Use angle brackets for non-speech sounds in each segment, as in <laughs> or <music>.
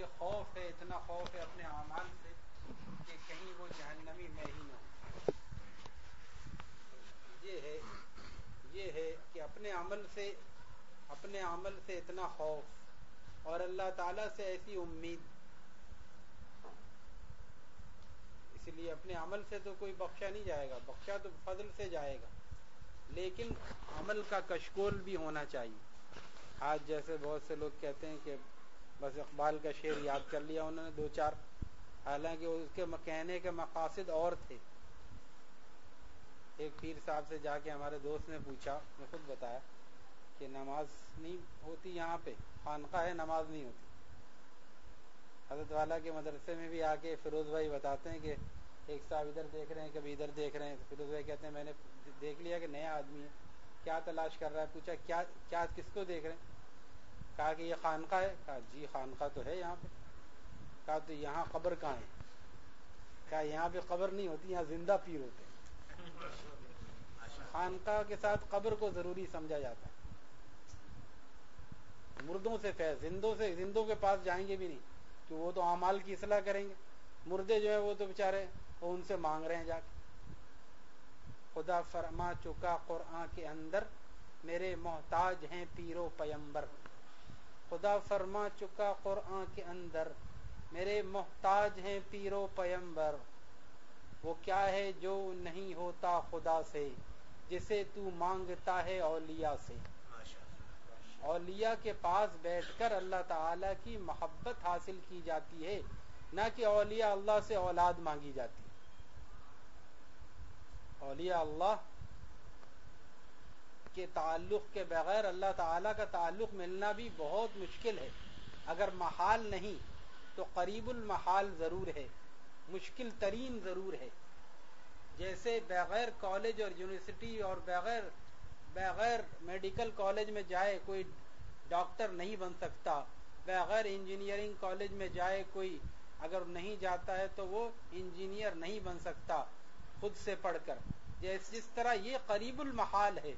یہ خوف ہے، اتنا خوف ہے اپنے اعمال سے کہ کہیں وہ جہنمی میں ہی نہ ہو۔ یہ ہے یہ ہے کہ اپنے عمل سے، اپنے عمل سے اتنا خوف اور اللہ تعالیٰ سے ایسی امید۔ اس لیے اپنے عمل سے تو کوئی بخشا نہیں جائے گا، بخشا تو فضل سے جائے گا۔ لیکن عمل کا کشکول بھی ہونا چاہیے۔ آج جیسے بہت سے لوگ کہتے ہیں کہ بس اقبال کا شعر یاد کر لیا انہوں نے، دو چار۔ حالانکہ اس کے کہنے کے مقاصد اور تھے۔ ایک پیر صاحب سے جا کے ہمارے دوست نے پوچھا میں خود بتایا کہ نماز نہیں ہوتی یہاں پہ، خانقاہ ہے نماز نہیں ہوتی۔ حضرت والا کے مدرسے میں بھی آ کے فیروز بھائی بتاتے ہیں کہ ایک صاحب ادھر دیکھ رہے ہیں، کبھی ادھر دیکھ رہے ہیں۔ فیروز بھائی کہتے ہیں، میں نے دیکھ لیا کہ نیا آدمی ہے، کیا تلاش کر رہا ہے؟ پوچھا، کیا کیا، کس کو دیکھ رہے ہیں؟ کہا کہ یہ خانقاہ ہے؟ کہا جی خانقاہ تو ہے یہاں پہ۔ کہا تو یہاں قبر کہاں ہے؟ کہا، یہاں پہ قبر نہیں ہوتی، یہاں زندہ پیر ہوتے خانقاہ کے ساتھ قبر کو ضروری سمجھا جاتا ہے۔ مردوں سے فیض، زندوں سے، زندوں کے پاس جائیں گے بھی نہیں۔ کہ وہ تو اعمال کی اصلاح کریں گے۔ مردے جو ہے وہ تو بےچارے وہ ان سے مانگ رہے ہیں جا کے۔ خدا فرما چکا قرآن کے اندر، میرے محتاج ہیں پیرو پیمبر۔ خدا فرما چکا قرآن کے اندر۔ میرے محتاج ہیں پیرو پیمبر۔ وہ کیا ہے جو نہیں ہوتا خدا سے، جسے تو مانگتا ہے اولیاء سے۔ اولیاء کے پاس بیٹھ کر اللہ تعالی کی محبت حاصل کی جاتی ہے، نہ کہ اولیاء اللہ سے اولاد مانگی جاتی۔ اولیاء اللہ کے تعلق کے بغیر اللہ تعالی کا تعلق ملنا بھی بہت مشکل ہے۔ اگر محال نہیں تو قریب المحال ضرور ہے مشکل ترین ضرور ہے۔ جیسے بغیر کالج اور یونیورسٹی اور بغیر بغیر میڈیکل کالج میں جائے کوئی ڈاکٹر نہیں بن سکتا، بغیر انجینئرنگ کالج میں جائے کوئی اگر نہیں جاتا ہے تو وہ انجینئر نہیں بن سکتا خود سے پڑھ کر۔ جس طرح یہ قریب المحال ہے۔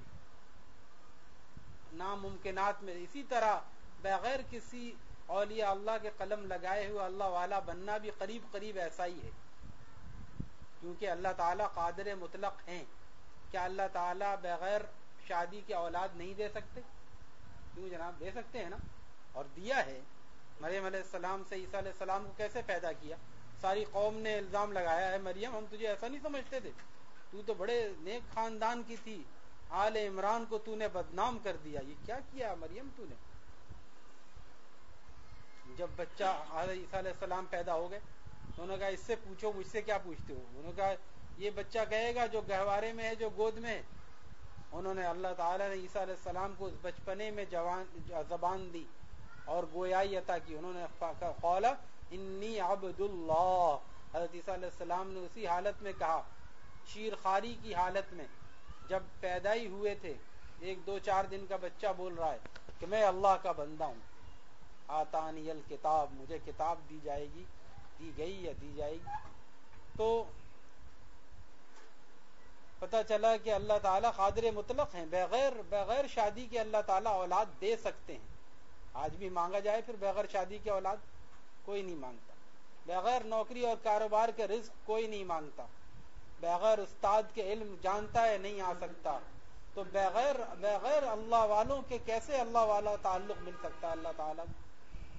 ناممکنات میں اسی طرح بغیر کسی اولیاء اللہ کے قلم لگائے ہوئے اللہ والا بننا بھی قریب قریب ایسا ہی ہے۔ کیونکہ اللہ تعالیٰ قادر مطلق ہیں۔ کیا اللہ تعالیٰ بغیر شادی کے اولاد نہیں دے سکتے؟ کیوں جناب؟ دے سکتے ہیں نا۔ اور دیا ہے۔ مریم علیہ السلام سے عیسیٰ علیہ السلام کو کیسے پیدا کیا؟ ساری قوم نے الزام لگایا ہے، مریم، ہم تجھے ایسا نہیں سمجھتے تھے۔ تو تو بڑے نیک خاندان کی تھی۔ آل عمران کو تو نے بدنام کر دیا۔ یہ کیا کیا مریم تو نے؟ جب بچہ عیسیٰ علیہ السلام پیدا ہو گئے انہوں نے کہا، اس سے پوچھو، مجھ سے کیا پوچھتے ہو؟ انہوں نے کہا، یہ بچہ کہے گا جو گہوارے میں ہے، جو گود میں ہے۔ انہوں نے اللہ تعالیٰ نے عیسیٰ علیہ السلام کو بچپنے میں جوان، زبان دی اور گویائی عطا کی۔ انہوں نے قولا انی عبد اللہ حضرت عیسیٰ علیہ السلام نے اسی حالت میں کہا، شیر خاری کی حالت میں۔ جب پیدا ہی ہوئے تھے، ایک دو چار دن کا بچہ بول رہا ہے کہ میں اللہ کا بندہ ہوں۔ آتانی الکتاب، مجھے کتاب دی جائے گی، دی گئی یا دی جائے گی؟ تو پتا چلا کہ اللہ تعالیٰ قادر مطلق ہیں، بغیر بغیر شادی کے اللہ تعالیٰ اولاد دے سکتے ہیں۔ آج بھی مانگا جائے پھر بغیر شادی کے اولاد؟ کوئی نہیں مانگتا۔ بغیر نوکری اور کاروبار کے رزق کوئی نہیں مانگتا۔ بغیر استاد کے علم جانتا ہے، نہیں آ سکتا۔ تو بغیر بغیر اللہ والوں کے کیسے اللہ والا تعلق مل سکتا ہے اللہ تعالیٰ؟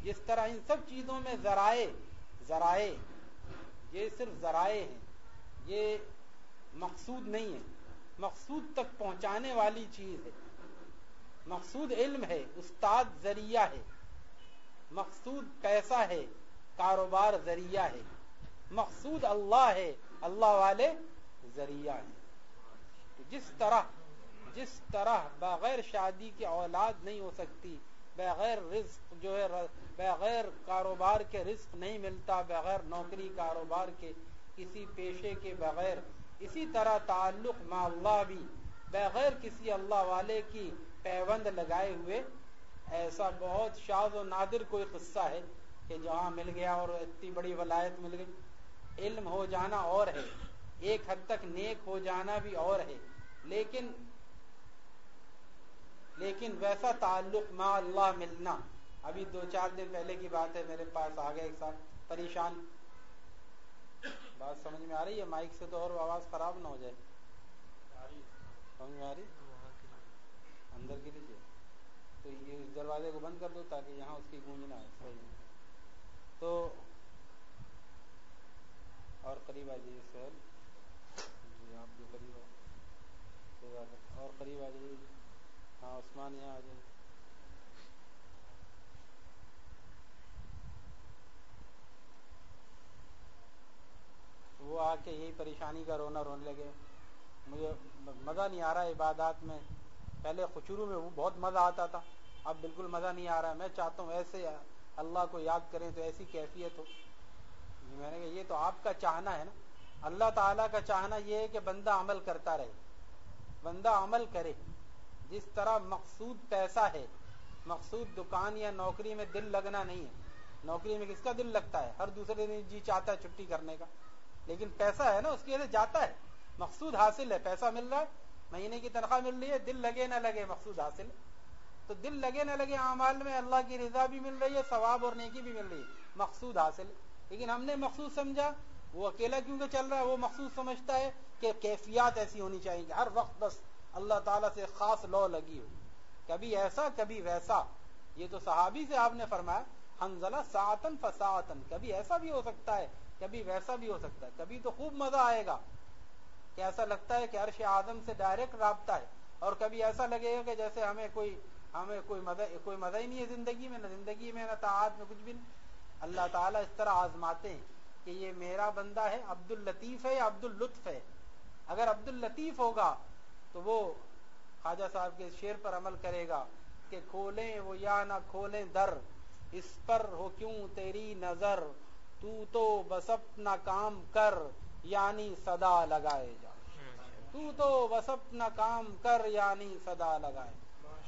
جس طرح ان سب چیزوں میں ذرائع ذرائع، یہ صرف ذرائع ہیں۔ یہ مقصود نہیں ہے۔ مقصود تک پہنچانے والی چیز ہے۔ مقصود علم ہے، استاد ذریعہ ہے۔ مقصود پیسہ ہے، کاروبار ذریعہ ہے۔ مقصود اللہ ہے، اللہ والے ذریعہ ہے۔ جس طرح جس طرح بغیر شادی کی اولاد نہیں ہو سکتی، بغیر رزق جو ہے بغیر کاروبار کے رزق نہیں ملتا، بغیر نوکری، کاروبار کے، کسی پیشے کے بغیر، اسی طرح تعلق ما اللہ بھی، بغیر کسی اللہ والے کی پیوند لگائے ہوئے، ایسا بہت شاز و نادر کوئی قصہ ہے کہ جہاں مل گیا اور اتنی بڑی ولایت مل گئی۔ علم ہو جانا اور ہے۔ ایک حد تک نیک ہو جانا بھی اور ہے۔ لیکن لیکن ویسا تعلق ما اللہ ملنا۔ ابھی دو چار دن پہلے کی بات ہے، میرے پاس آ گئے ایک ساتھ۔ پریشان۔ بات سمجھ میں آ رہی ہے؟ مائک سے تو اور آواز خراب نہ ہو جائے۔ سمجھ میں آ رہی؟ اندر کی لیجیے تو یہ اس دروازے کو بند کر دو تاکہ یہاں اس کی گونج نہ آئے۔ صحیح۔ تو اور قریب آ جائیے سہیل جی قریب آ اور قریب آ جائیے ہاں عثمان یہاں آ جائیے وہ آ کے یہی پریشانی کا رونا رونے لگے۔ مجھے مزہ نہیں آ رہا عبادات میں۔ پہلے خوشرو میں بہت مزہ آتا تھا، اب بالکل مزہ نہیں آ رہا۔ میں چاہتا ہوں ایسے اللہ کو یاد کریں تو ایسی کیفیت ہو۔ میں نے کہا، یہ تو آپ کا چاہنا ہے نا۔ اللہ تعالیٰ کا چاہنا یہ ہے کہ بندہ عمل کرتا رہے، بندہ عمل کرے۔ جس طرح مقصود پیسہ ہے، مقصود دکان یا نوکری میں دل لگنا نہیں ہے۔ نوکری میں کس کا دل لگتا ہے؟ ہر دوسرے دن جی چاہتا ہے چھٹی کرنے کا۔ لیکن پیسہ ہے نا، اس کی وجہ جاتا ہے۔ مقصود حاصل ہے، پیسہ مل رہا ہے، مہینے کی تنخواہ مل رہی ہے، دل لگے نہ لگے، مقصود حاصل تو دل لگے نہ لگے، اعمال میں اللہ کی رضا بھی مل رہی ہے، ثواب اور نیکی بھی مل رہی ہے، مقصود حاصل لیکن ہم نے مقصود سمجھا وہ اکیلا کیونکہ چل رہا ہے؟ وہ مقصود سمجھتا ہے کہ کیفیات ایسی ہونی چاہیے کہ ہر وقت بس اللہ تعالیٰ سے خاص لو لگی ہو کبھی ایسا، کبھی ویسا۔ یہ تو صحابی سے آپ نے فرمایا حنزلہ ساعتن فساعتن کبھی ایسا بھی ہو سکتا ہے، کبھی ویسا بھی ہو سکتا ہے۔ کبھی تو خوب مزہ آئے گا کہ ایسا لگتا ہے کہ عرش اعظم سے ڈائریکٹ رابطہ ہے۔ اور کبھی ایسا لگے گا کہ جیسے ہمیں کوئی ہمیں کوئی مزہ کوئی مزہ ہی نہیں ہے زندگی میں، نہ زندگی میں، نہ تعات میں، کچھ بھی نہیں۔ اللہ تعالیٰ اس طرح آزماتے ہیں۔ کہ یہ میرا بندہ ہے عبد الطیف ہے یا عبد الطف ہے؟ اگر عبد الطیف ہوگا تو وہ خواجہ صاحب کے شیر پر عمل کرے گا کہ کھولیں وہ یا نہ کھولیں در، اس پر ہو کیوں تیری نظر؟ تو تو بس اپنا کام کر یعنی صدا لگائے جا۔ تو تو بس اپنا کام کر یعنی صدا لگائے۔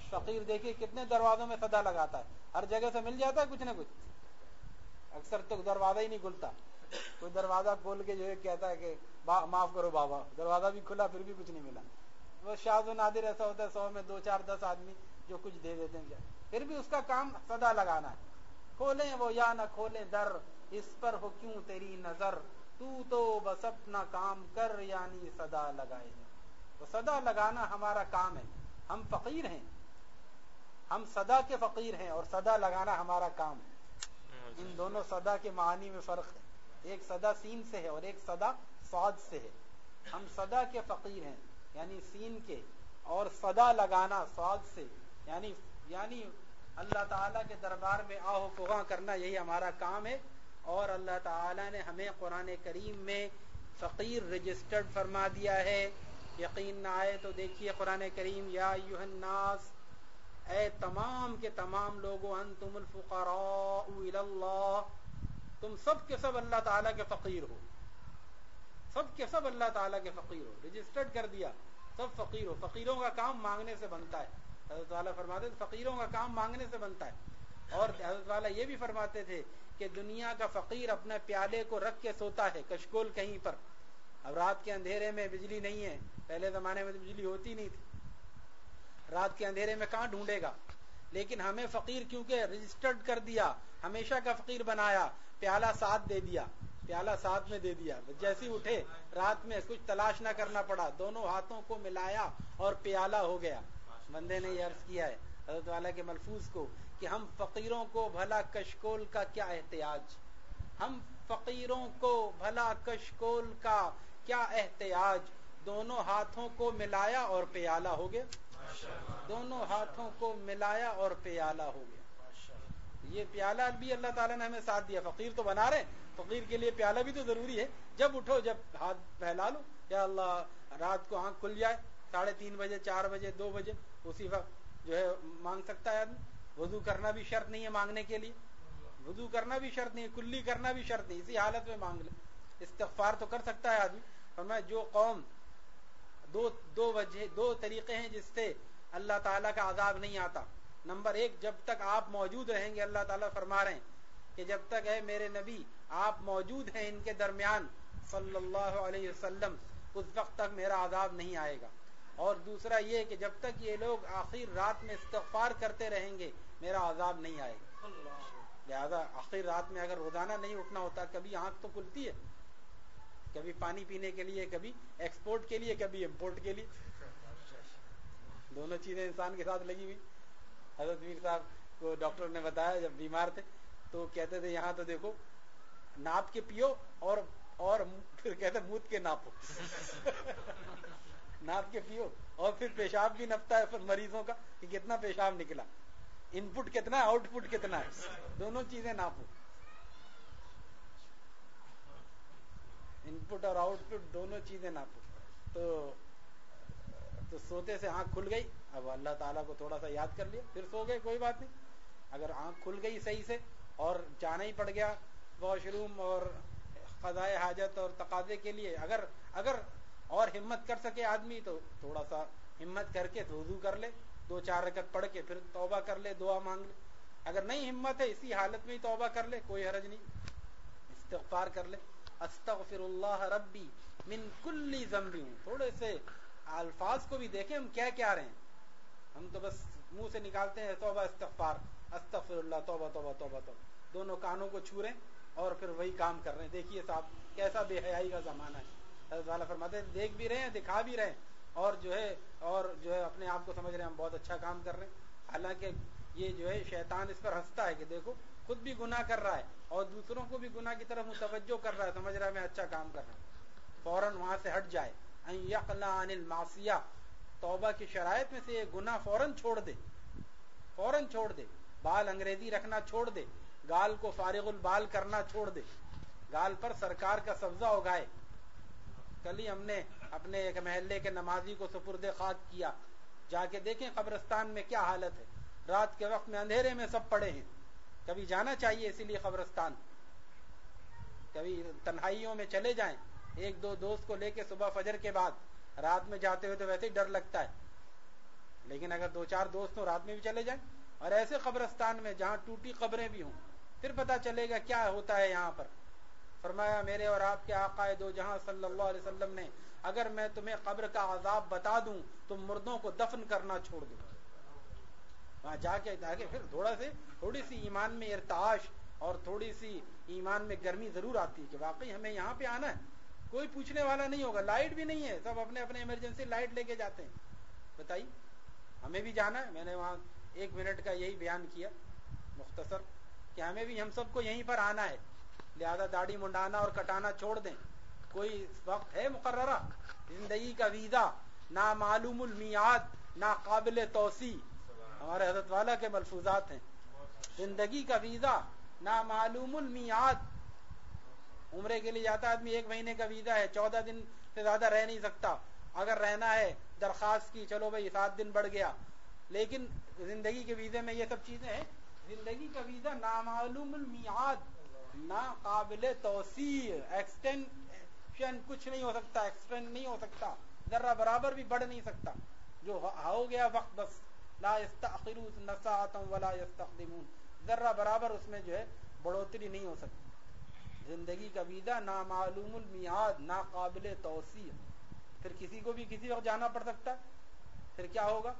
فقیر دیکھیے کتنے دروازوں میں صدا لگاتا ہے۔ ہر جگہ سے مل جاتا ہے کچھ نہ کچھ۔ اکثر تو دروازہ ہی نہیں کھلتا۔ کوئی دروازہ کھول کے جو ہے کہتا ہے کہ معاف کرو بابا دروازہ بھی کھلا پھر بھی کچھ نہیں ملا۔ وہ شاز و نادر ایسا ہوتا ہے سو میں دو چار دس آدمی جو کچھ دے دیتے ہیں۔ پھر بھی اس کا کام صدا لگانا ہے۔ کھولیں وہ یا نہ کھولیں در اس پر ہو کیوں تیری نظر؟ تو تو بس اپنا کام کر یعنی صدا لگائے۔ تو صدا لگانا ہمارا کام ہے۔ ہم فقیر ہیں۔ ہم صدا کے فقیر ہیں اور صدا لگانا ہمارا کام ہے۔ ان دونوں صدا کے معنی میں فرق ہے۔ ایک صدا سین سے ہے اور ایک صدا سعد سے ہے۔ ہم صدا کے فقیر ہیں یعنی سین کے، اور صدا لگانا سعد سے یعنی یعنی اللہ تعالیٰ کے دربار میں آہو فغاں کرنا یہی ہمارا کام ہے۔ اور اللہ تعالیٰ نے ہمیں قرآن کریم میں فقیر رجسٹرڈ فرما دیا ہے۔ یقین نہ آئے تو دیکھیے قرآن کریم، یا الناس، اے تمام کے تمام لوگوں انتم الفقراء اللہ تم سب کے سب اللہ تعالیٰ کے فقیر ہو۔ سب کے سب اللہ تعالیٰ کے فقیر ہو۔ رجسٹرڈ کر دیا۔ سب فقیر ہو۔ فقیروں کا کام مانگنے سے بنتا ہے۔ حضرت تعالیٰ فرماتے فقیروں کا کام مانگنے سے بنتا ہے۔ اور حضرت والا یہ بھی فرماتے تھے کہ دنیا کا فقیر اپنے پیالے کو رکھ کے سوتا ہے کشکول کہیں پر۔ اب رات کے اندھیرے میں بجلی نہیں ہے۔ پہلے زمانے میں تو بجلی ہوتی نہیں تھی۔ رات کے اندھیرے میں کہاں ڈھونڈے گا؟ لیکن ہمیں فقیر کیونکہ رجسٹرڈ کر دیا، ہمیشہ کا فقیر بنایا۔ پیالہ ساتھ دے دیا پیالہ ساتھ میں دے دیا۔ جیسی اٹھے رات میں کچھ تلاش نہ کرنا پڑا۔ دونوں ہاتھوں کو ملایا اور پیالہ ہو گیا۔ بندے نے یہ عرض کیا ہے حضرت والا کے ملفوظ کو کہ ہم فقیروں کو بھلا کشکول کا کیا احتیاج؟ ہم فقیروں کو بھلا کشکول کا کیا احتیاج؟ دونوں ہاتھوں کو ملایا اور پیالہ ہو گیا۔ دونوں ہاتھوں کو ملایا اور پیالہ ہو گیا۔ یہ پیالہ بھی اللہ تعالیٰ نے ہمیں ساتھ دیا۔ فقیر تو بنا رہے فقیر کے لیے پیالہ بھی تو ضروری ہے۔ جب اٹھو، جب ہاتھ پھیلا لو، یا اللہ رات کو آنکھ کھل جائے، ساڑھے تین بجے، چار بجے، دو بجے، اسی وقت جو ہے مانگ سکتا ہے آدمی۔ وضو کرنا بھی شرط نہیں ہے مانگنے کے لیے۔ وضو کرنا بھی شرط نہیں کلی کرنا بھی شرط نہیں اسی حالت میں مانگ لے۔ استغفار تو کر سکتا ہے آدمی۔ اور میں جو قوم دو دو وجہ، دو طریقے ہیں جس سے اللہ تعالیٰ کا عذاب نہیں آتا۔ نمبر ایک، جب تک آپ موجود رہیں گے، اللہ تعالیٰ فرما رہے ہیں کہ جب تک ہے میرے نبی، آپ موجود ہیں ان کے درمیان، صلی اللہ علیہ وسلم، اس وقت تک میرا عذاب نہیں آئے گا۔ اور دوسرا یہ کہ جب تک یہ لوگ آخر رات میں استغفار کرتے رہیں گے، میرا عذاب نہیں آئے گا۔ لہذا آخر رات میں اگر روزانہ نہیں اٹھنا ہوتا، کبھی آنکھ تو کھلتی ہے، کبھی پانی پینے کے لیے، کبھی ایکسپورٹ کے لیے، کبھی امپورٹ کے لیے۔ دونوں چیزیں انسان کے ساتھ لگی ہوئی۔ حضرت میر صاحب کو ڈاکٹر نے بتایا جب بیمار تھے، تو کہتے تھے، یہاں تو دیکھو، ناپ کے پیو اور اور پھر کہتے موت کے ناپو۔ <laughs> ناپ کے پیو۔ اور پھر پیشاب بھی نپتا ہے، پھر مریضوں کا، کہ کتنا پیشاب نکلا۔ ان پٹ کتنا ہے آؤٹ پٹ کتنا ہے۔ دونوں چیزیں ناپو۔ ان پٹ اور آؤٹ پٹ دونوں چیزیں ناپو۔ تو تو سوتے سے آنکھ کھل گئی۔ اب اللہ تعالیٰ کو تھوڑا سا یاد کر لیا، پھر سو گئے، کوئی بات نہیں۔ اگر آنکھ کھل گئی صحیح سے اور جانا ہی پڑ گیا واش روم اور خزائے حاجت اور تقاضے کے لیے، اگر اگر اور ہمت کر سکے آدمی تو تھوڑا سا ہمت کر کے وضو کر لے، دو چار رکت پڑھ کے پھر توبہ کر لے، دعا مانگ لے۔ اگر نہیں ہمت ہے، اسی حالت میں ہی توبہ کر لے، کوئی حرج نہیں۔ استغفار کر لے۔ استغفر اللہ ربی من کلی زمبی تھوڑے سے الفاظ کو بھی دیکھیں، ہم کیا کیا رہے ہیں؟ ہم تو بس منہ سے نکالتے ہیں، توبہ، استغفار استغفر اللہ توبہ توبہ توبہ توبہ۔ دونوں کانوں کو چھو رہے ہیں اور پھر وہی کام کر رہے ہیں۔ دیکھیے صاحب، کیسا بے حیائی کا زمانہ ہے۔ حضرت والا فرماتے ہیں، دیکھ بھی رہے ہیں، دکھا بھی رہے ہیں۔ اور جو ہے، اور جو ہے، اپنے آپ کو سمجھ رہے ہیں، ہم بہت اچھا کام کر رہے ہیں۔ حالانکہ یہ جو ہے، شیطان اس پر ہنستا ہے کہ دیکھو، خود بھی گناہ کر رہا ہے اور دوسروں کو بھی گناہ کی طرف متوجہ کر رہا ہے، سمجھ رہا ہے میں اچھا کام کر رہا ہوں۔ فوراً وہاں سے ہٹ جائے۔ عن المعصیہ۔ توبہ کی شرائط میں سے یہ گناہ فوراً چھوڑ دے۔ فوراً چھوڑ دے۔ بال انگریزی رکھنا چھوڑ دے۔ گال کو فارغ البال کرنا چھوڑ دے۔ گال پر سرکار کا سبزہ اگائے۔ کل ہی ہم نے اپنے ایک محلے کے نمازی کو سپرد خاک کیا۔ جا کے دیکھیں قبرستان میں کیا حالت ہے۔ رات کے وقت میں اندھیرے میں سب پڑے ہیں۔ کبھی جانا چاہیے اسی لیے قبرستان۔ کبھی تنہائیوں میں چلے جائیں۔ ایک دو دوست کو لے کے صبح فجر کے بعد رات میں جاتے ہوئے تو ویسے ہی ڈر لگتا ہے۔ لیکن اگر دو چار دوست ہوں، رات میں بھی چلے جائیں اور ایسے قبرستان میں جہاں ٹوٹی قبریں بھی ہوں، پھر پتا چلے گا کیا ہوتا ہے یہاں پر۔ فرمایا، میرے اور آپ کے آقا دو جہاں صلی اللہ علیہ وسلم نے، اگر میں تمہیں قبر کا عذاب بتا دوں، تو مردوں کو دفن کرنا چھوڑ دوں وہاں جا کے پھر تھوڑا سے، تھوڑی سی ایمان میں ارتعاش اور تھوڑی سی ایمان میں گرمی ضرور آتی ہے کہ واقعی ہمیں یہاں پہ آنا ہے۔ کوئی پوچھنے والا نہیں ہوگا، لائٹ بھی نہیں ہے، سب اپنے اپنے ایمرجنسی لائٹ لے کے جاتے ہیں۔ بتائیے، ہمیں بھی جانا ہے، میں نے وہاں ایک منٹ کا یہی بیان کیا، مختصر، کہ ہمیں بھی ہم سب کو یہیں پر آنا ہے۔ لہذا داڑھی منڈانا اور کٹانا چھوڑ دیں۔ کوئی وقت ہے مقررہ؟ زندگی کا ویزا، نہ معلوم المیاد نہ قابل توسیع۔ ہمارے حضرت والا کے ملفوظات ہیں۔ زندگی کا ویزا، نہ معلوم المیاد عمرے کے لیے جاتا آدمی ایک مہینے کا ویزا ہے، چودہ دن سے زیادہ رہ نہیں سکتا۔ اگر رہنا ہے درخواست کی، چلو بھائی، سات دن بڑھ گیا۔ لیکن زندگی کے ویزے میں یہ سب چیزیں ہیں۔ زندگی کا ویزا نامعلوم المیاد نا قابل توسیع ایکسٹینشن کچھ نہیں ہو سکتا ایکسٹینڈ نہیں ہو سکتا، ذرہ برابر بھی بڑھ نہیں سکتا۔ جو ہو گیا وقت بس، لا نساعتم ولا يستقدمون ذرہ برابر اس میں جو ہے بڑھوتری نہیں ہو سکتی۔ زندگی کا ویزا نامعلوم المیاد نا قابل توسیع. پھر کسی کو بھی کسی وقت جانا پڑ سکتا ہے؟ پھر کیا ہوگا؟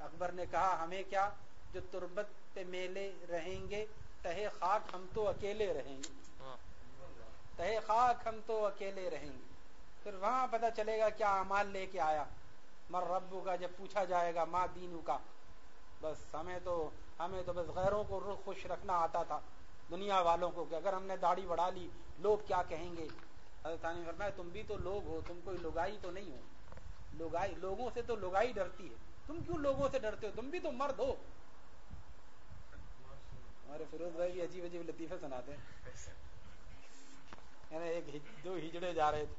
اکبر نے کہا ہمیں کیا؟ جو تربت پہ میلے رہیں گے تہ خاک ہم تو اکیلے رہیں گے۔ تہ خاک ہم تو اکیلے رہیں گے۔ پھر وہاں پتا چلے گا کیا امال لے کے آیا۔ مر ربو کا جب پوچھا جائے گا ماں دینو کا۔ بس ہمیں تو ہمیں تو بس غیروں کو رخ خوش رکھنا آتا تھا۔ دنیا والوں کو کہ اگر ہم نے داڑھی بڑھا لی، لوگ کیا کہیں گے؟ حضرت نے فرمایا، تم بھی تو لوگ ہو، تم کوئی لگائی تو نہیں ہو۔ لگائی لوگوں سے تو لگائی ڈرتی ہے۔ تم کیوں لوگوں سے ڈرتے ہو؟ تم بھی تو مرد ہو۔ ہمارے فیروز بھائی بھی عجیب عجیب لطیفے سناتے ہیں۔ یعنی ایک دو ہجڑے جا رہے تھے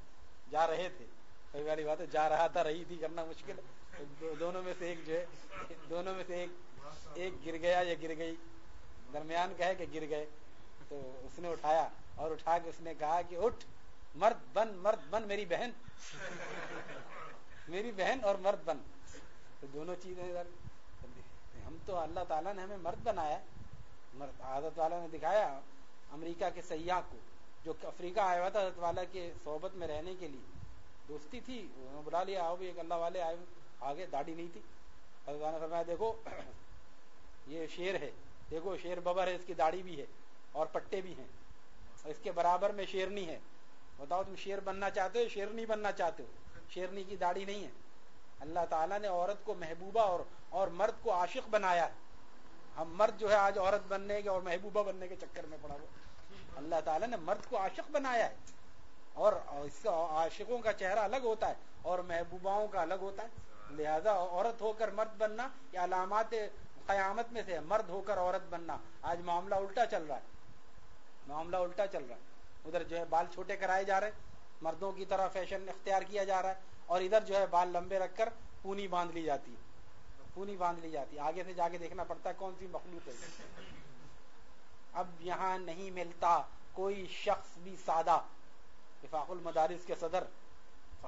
جا رہے تھے۔ کئی والی بات ہے، جا رہا تھا، رہی تھی، کرنا مشکل۔ ہے دونوں میں سے ایک جو ہے، دونوں میں سے ایک ایک گر گیا یا گر گئی۔ درمیان کہے کہ گر گئے، تو اس نے اٹھایا اور اٹھا کے اس نے کہا کہ اٹھ، مرد بن مرد بن میری بہن۔ میری بہن اور مرد بن۔ تو دونوں چیزیں ہم تو اللہ تعالیٰ نے ہمیں مرد بنایا۔ مرد عادت والا نے دکھایا امریکہ کے سیاح کو، جو افریقہ آیا ہوا تھا، حضرت والا کے صحبت میں رہنے کے لیے۔ دوستی تھی بلا لیا، آؤ بھی ایک اللہ والے آئے۔ آگے داڑھی نہیں تھی۔ حضرت نے فرمایا، دیکھو، یہ شیر ہے۔ دیکھو شیر ببر ہے، اس کی داڑھی بھی ہے اور پٹے بھی ہیں۔ اس کے برابر میں شیرنی ہے۔ بتاؤ تم شیر بننا چاہتے ہو، شیرنی بننا چاہتے ہو؟ شیرنی کی داڑھی نہیں ہے۔ اللہ تعالیٰ نے عورت کو محبوبہ اور اور مرد کو عاشق بنایا ہے۔ ہم مرد جو ہے، آج عورت بننے کے اور محبوبہ بننے کے چکر میں پڑا ہوا۔ اللہ تعالیٰ نے مرد کو عاشق بنایا ہے۔ اور اس کا عاشقوں کا چہرہ الگ ہوتا ہے اور محبوباؤں کا الگ ہوتا ہے۔ لہذا عورت ہو کر مرد بننا یا علامات قیامت میں سے مرد ہو کر عورت بننا۔ آج معاملہ الٹا چل رہا ہے۔ معاملہ الٹا چل رہا ہے۔ ادھر جو ہے بال چھوٹے کرائے جا رہے مردوں کی طرح فیشن اختیار کیا جا رہا ہے۔ اور ادھر جو ہے بال لمبے رکھ کر پونی باندھ لی جاتی پونی باندھ لی جاتی آگے سے جا کے دیکھنا پڑتا ہے کون سی مخلوط ہے۔ اب یہاں نہیں ملتا کوئی شخص بھی سادہ۔ افاق المدارس کے صدر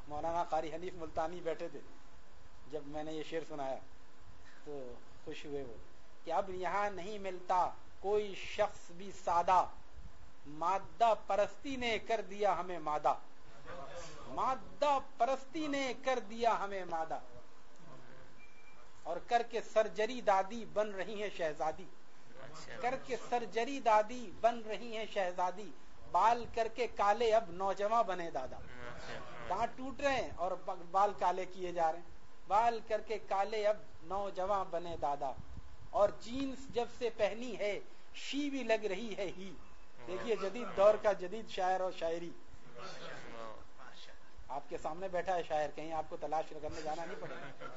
مولانا قاری حنیف ملتانی بیٹھے تھے۔ جب میں نے یہ شعر سنایا تو خوش ہوئے وہ۔ کہ اب یہاں نہیں ملتا کوئی شخص بھی سادہ، مادہ پرستی نے کر دیا ہمیں مادہ۔ مادہ پرستی نے کر دیا ہمیں مادہ۔ اور کر کے سرجری دادی بن رہی ہیں شہزادی۔ کر کے سرجری دادی بن رہی ہیں شہزادی۔ بال کر کے کالے اب نوجوان بنے دادا۔ دانت ٹوٹ رہے ہیں اور بال کالے کیے جا رہے ہیں۔ بال کر کے کالے اب نوجوان بنے دادا۔ اور جینس جب سے پہنی ہے شی بھی لگ رہی ہے ہی۔ دیکھیے جدید دور کا جدید شاعر اور شاعری۔ آپ کے سامنے بیٹھا ہے شاعر کہیں آپ کو تلاش کرنے جانا نہیں پڑے گا۔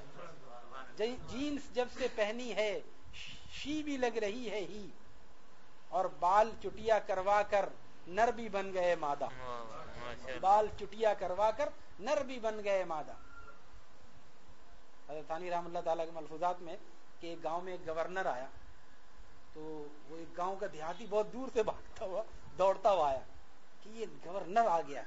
جینس جب سے پہنی ہے شی بھی لگ رہی ہے ہی۔ اور بال چٹیا کروا کر نر بھی بن گئے مادہ۔ بال چٹیا کروا کر نر بھی بن گئے مادہ۔ حضرت رحم اللہ تعالیٰ کے ملفوظات میں کہ ایک گاؤں میں ایک گورنر آیا تو وہ ایک گاؤں کا دیہاتی بہت دور سے بھاگتا ہوا، دوڑتا ہوا آیا کہ یہ گورنر آ گیا۔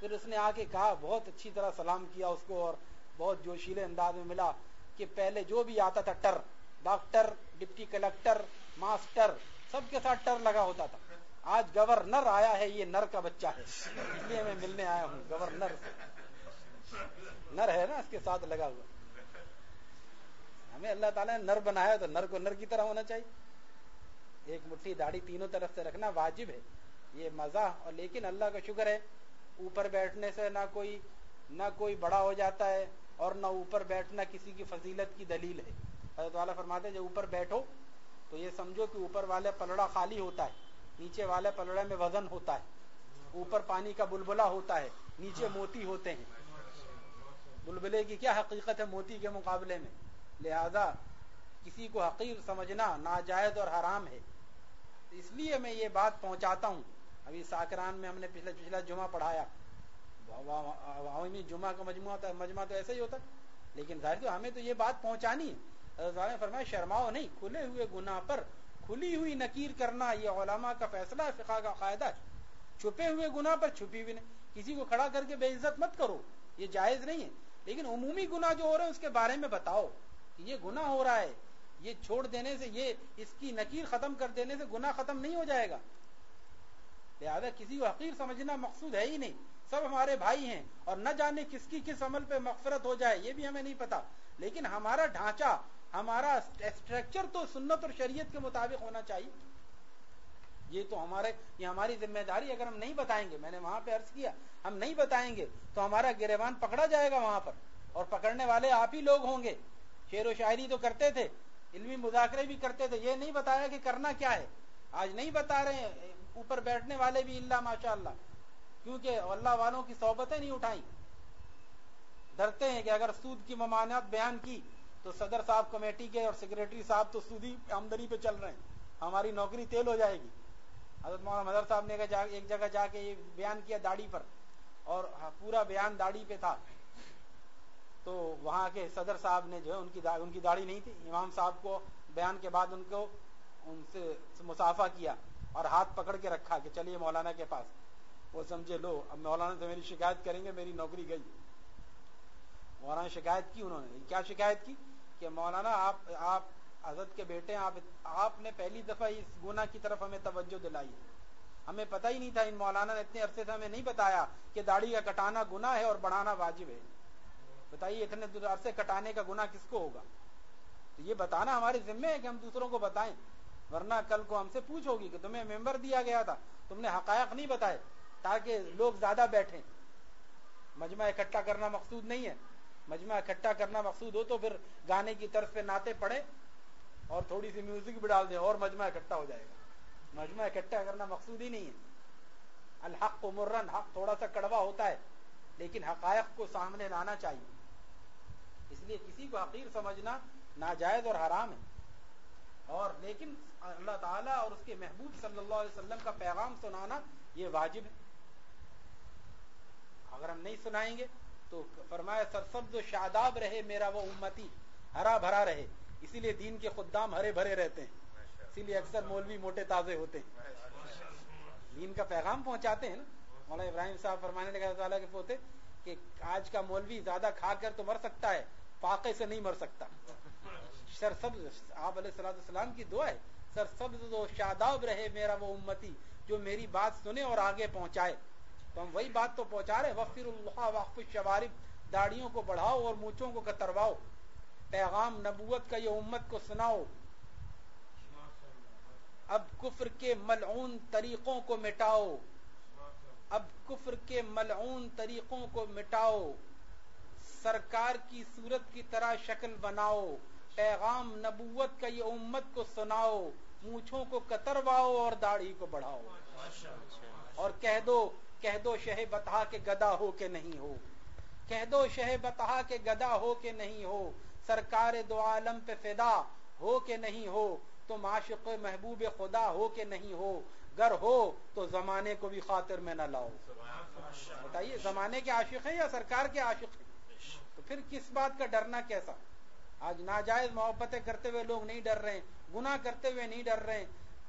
پھر اس نے آ کے کہا، بہت اچھی طرح سلام کیا اس کو اور بہت جوشیلے انداز میں ملا کہ پہلے جو بھی آتا تھا، ٹر، ڈاکٹر، ڈپٹی کلیکٹر ماسٹر، سب کے ساتھ ٹر لگا ہوتا تھا۔ آج گورنر آیا ہے، یہ نر کا بچہ ہے۔ اس لیے میں ملنے آیا ہوں، گورنر۔ نر ہے نا، اس کے ساتھ لگا ہوا۔ ہمیں اللہ تعالیٰ نے نر بنایا تو نر کو نر کی طرح ہونا چاہیے۔ ایک مٹھی داڑھی تینوں طرف سے رکھنا واجب ہے۔ یہ مزہ اور لیکن اللہ کا شکر ہے، اوپر بیٹھنے سے نہ کوئی نہ کوئی بڑا ہو جاتا ہے اور نہ اوپر بیٹھنا کسی کی فضیلت کی دلیل ہے۔ حضرت والا فرماتے ہیں، جب اوپر بیٹھو تو یہ سمجھو کہ اوپر والے پلڑا خالی ہوتا ہے، نیچے والے پلڑے میں وزن ہوتا ہے۔ اوپر پانی کا بلبلا ہوتا ہے، نیچے موتی ہوتے ہیں۔ بلبلے کی کیا حقیقت ہے موتی کے مقابلے میں؟ لہذا کسی کو حقیر سمجھنا ناجائز اور حرام ہے۔ اس لیے میں یہ بات پہنچاتا ہوں۔ ابھی ساکران میں ہم نے پچھلا پچھلا جمعہ پڑھایا۔ جمعہ کا مجموعہ تھا مجموعہ تو ایسا ہی ہوتا۔ لیکن ظاہر تو ہمیں تو یہ بات پہنچانی ہے۔ فرمایا، شرماؤ نہیں، کھلے ہوئے گناہ پر کھلی ہوئی نکیر کرنا یہ علماء کا فیصلہ ہے، فقہ کا قاعدہ ہے۔ چھپے ہوئے گناہ پر چھپی ہوئی نہیں کسی کو کھڑا کر کے بے عزت مت کرو، یہ جائز نہیں ہے۔ لیکن عمومی گناہ جو ہو رہے ہیں، اس کے بارے میں بتاؤ۔ کہ یہ گناہ ہو رہا ہے، یہ چھوڑ دینے سے، یہ اس کی نکیر ختم کر دینے سے گناہ ختم نہیں ہو جائے گا۔ لہذا کسی کو حقیر سمجھنا مقصود ہے ہی نہیں۔ سب ہمارے بھائی ہیں اور نہ جانے کس کی کس عمل پہ مغفرت ہو جائے، یہ بھی ہمیں نہیں پتا۔ لیکن ہمارا ڈھانچہ، ہمارا اسٹرکچر تو سنت اور شریعت کے مطابق ہونا چاہیے۔ یہ تو ہمارے، یہ ہماری ذمہ داری اگر ہم نہیں بتائیں گے، میں نے وہاں پہ عرض کیا، ہم نہیں بتائیں گے تو ہمارا گریبان پکڑا جائے گا وہاں پر اور پکڑنے والے آپ ہی لوگ ہوں گے۔ شعر و شاعری تو کرتے تھے، علمی مذاکرے بھی کرتے تھے، یہ نہیں بتایا کہ کرنا کیا ہے۔ آج نہیں بتا رہے ہیں، اوپر بیٹھنے والے بھی اللہ ماشاء اللہ کیونکہ اللہ والوں کی صحبتیں نہیں اٹھائیں۔ ڈرتے ہیں کہ اگر سود کی ممانعت بیان کی تو صدر صاحب کمیٹی کے اور سیکرٹری صاحب تو سودی آمدنی پہ چل رہے ہیں۔ ہماری نوکری تیل ہو جائے گی۔ حضرت مولانا مدر صاحب نے ایک جگہ جا کے یہ بیان کیا داڑھی پر۔ اور ہاں، پورا بیان داڑھی پہ تھا۔ تو وہاں کے صدر صاحب نے جو ہے ان کی ان کی داڑھی نہیں تھی۔ امام صاحب کو بیان کے بعد ان کو ان سے مسافہ کیا اور ہاتھ پکڑ کے رکھا کہ چلیے مولانا کے پاس۔ وہ سمجھے، لو، اب مولانا سے میری شکایت کریں گے، میری نوکری گئی۔ مولانا شکایت کی، انہوں نے کیا شکایت کی؟ کہ مولانا، آپ آپ حضرت کے بیٹے، آپ آپ نے پہلی دفعہ اس گناہ کی طرف ہمیں توجہ دلائی۔ ہمیں پتہ ہی نہیں تھا، ان مولانا نے اتنے عرصے سے ہمیں نہیں بتایا کہ داڑھی کا کٹانا گناہ ہے اور بڑھانا واجب ہے۔ بتائیے اتنے عرصے کٹانے کا گناہ کس کو ہوگا؟ تو یہ بتانا ہمارے ذمے ہے کہ ہم دوسروں کو بتائیں۔ ورنہ کل کو ہم سے پوچھو گی کہ تمہیں ممبر دیا گیا تھا، تم نے حقائق نہیں بتائے تاکہ لوگ زیادہ بیٹھیں۔ مجمع اکٹھا کرنا مقصود نہیں ہے۔ مجمع اکٹھا کرنا مقصود ہو تو پھر گانے کی طرف پہ ناطے پڑے اور تھوڑی سی میوزک بھی ڈال دیں اور مجمع اکٹھا ہو جائے گا۔ مجمع اکٹھا کرنا مقصود ہی نہیں ہے۔ الحق و مرن، حق تھوڑا سا کڑوا ہوتا ہے، لیکن حقائق کو سامنے لانا چاہیے۔ اس لیے کسی کو حقیر سمجھنا ناجائز اور حرام ہے۔ اور لیکن اللہ تعالیٰ اور اس کے محبوب صلی اللہ علیہ وسلم کا پیغام سنانا یہ واجب ہے۔ اگر ہم نہیں سنائیں گے تو فرمایا، سرسبز و شاداب رہے میرا وہ امتی، ہرا بھرا رہے۔ اسی لیے دین کے خدام ہرے بھرے رہتے ہیں۔ اسی لیے اکثر مولوی موٹے تازے ہوتے ہیں۔ دین کا پیغام پہنچاتے ہیں نا۔ مولانا ابراہیم صاحب فرمانے لگا تعالیٰ کے پوتے کہ آج کا مولوی زیادہ کھا کر تو مر سکتا ہے۔ فاقے سے نہیں مر سکتا۔ سر سبز، آپ علیہ السلام کی دعا ہے، سر و شاداب رہے میرا وہ امتی جو میری بات سنے اور آگے پہنچائے۔ تو ہم وہی بات تو پہنچا رہے وفر اللہ وقف شوارب داڑیوں کو بڑھاؤ اور مونچوں کو کترواؤ۔ پیغام نبوت کا یہ امت کو سناؤ۔ اب کفر کے ملعون طریقوں کو مٹاؤ۔ اب کفر کے ملعون طریقوں کو مٹاؤ۔ سرکار کی صورت کی طرح شکل بناؤ، پیغام نبوت کا یہ امت کو سناؤ، مونچھوں کو کترواؤ اور داڑھی کو بڑھاؤ۔ اور کہہ دو کہہ دو شہ بتا کے گدا ہو کے نہیں ہو۔ کہہ دو شہ بتا کے گدا ہو کے نہیں ہو۔ سرکار دو عالم پہ فدا ہو کے نہیں ہو۔ تم عاشق محبوب خدا ہو کے نہیں ہو۔ گر ہو تو زمانے کو بھی خاطر میں نہ لاؤ۔ بتائیے، زمانے کے عاشق ہیں یا سرکار کے عاشق ہیں؟ تو پھر کس بات کا ڈرنا کیسا؟ آج ناجائز محبتیں کرتے ہوئے لوگ نہیں ڈر رہے ہیں، گناہ کرتے ہوئے نہیں ڈر رہے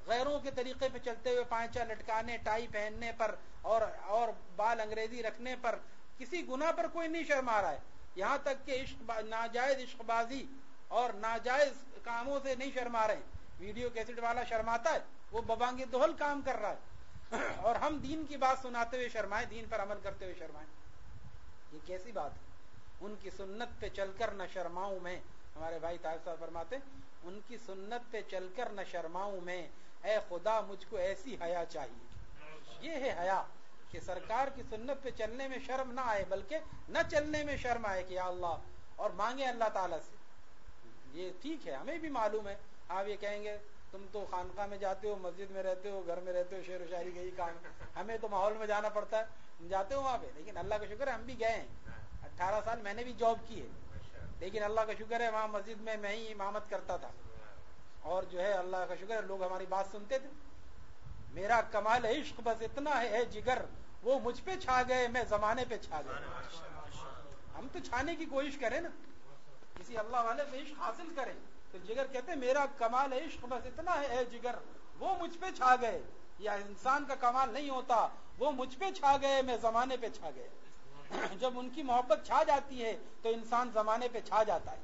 غیروں کے طریقے پہ چلتے ہوئے پانچا لٹکانے، ٹائی پہننے پر اور اور بال انگریزی رکھنے پر کسی گناہ پر کوئی نہیں شرم آ رہا ہے۔ یہاں تک کہ عشق ناجائز عشق بازی اور ناجائز کاموں سے نہیں شرما رہے ویڈیو کیسٹ والا شرماتا ہے، وہ ببانگی دوہل کام کر رہا ہے۔ اور ہم دین کی بات سناتے ہوئے شرمائے دین پر عمل کرتے ہوئے شرمائے یہ کیسی بات ہے؟ ان کی سنت پہ چل کر نہ شرماؤں میں۔ ہمارے بھائی طاہر صاحب فرماتے ان کی سنت پہ چل کر نہ شرماؤں میں۔ اے خدا، مجھ کو ایسی حیا چاہیے۔ یہ ہے حیا کہ سرکار کی سنت پہ چلنے میں شرم نہ آئے، بلکہ نہ چلنے میں شرم آئے کہ یا اللہ، اور مانگے اللہ تعالیٰ سے۔ یہ ٹھیک ہے، ہمیں بھی معلوم ہے۔ آپ یہ کہیں گے، تم تو خانقاہ میں جاتے ہو، مسجد میں رہتے ہو، گھر میں رہتے ہو، شعر و شاعری کا ہی کام۔ ہمیں تو ماحول میں جانا پڑتا ہے، ہم جاتے ہو وہاں پہ، لیکن اللہ کا شکر ہے ہم بھی گئے ہیں۔ اٹھارہ سال میں نے بھی جاب کی ہے۔ لیکن اللہ کا شکر ہے، وہاں مسجد میں میں ہی امامت کرتا تھا۔ اور جو ہے، اللہ کا شکر ہے، لوگ ہماری بات سنتے تھے۔ میرا کمال عشق بس اتنا ہے، جگر۔ وہ مجھ پہ چھا گئے، میں زمانے پہ چھا گئے ہم تو چھانے کی کوشش کریں نا۔ کسی اللہ والے سے عشق حاصل کریں۔ تو جگر کہتے میرا کمال عشق بس اتنا ہے، اے جگر۔ وہ مجھ پہ چھا گئے۔ یا انسان کا کمال نہیں ہوتا، وہ مجھ پہ چھا گئے، میں زمانے پہ چھا گئے۔ جب ان کی محبت چھا جاتی ہے تو انسان زمانے پہ چھا جاتا ہے۔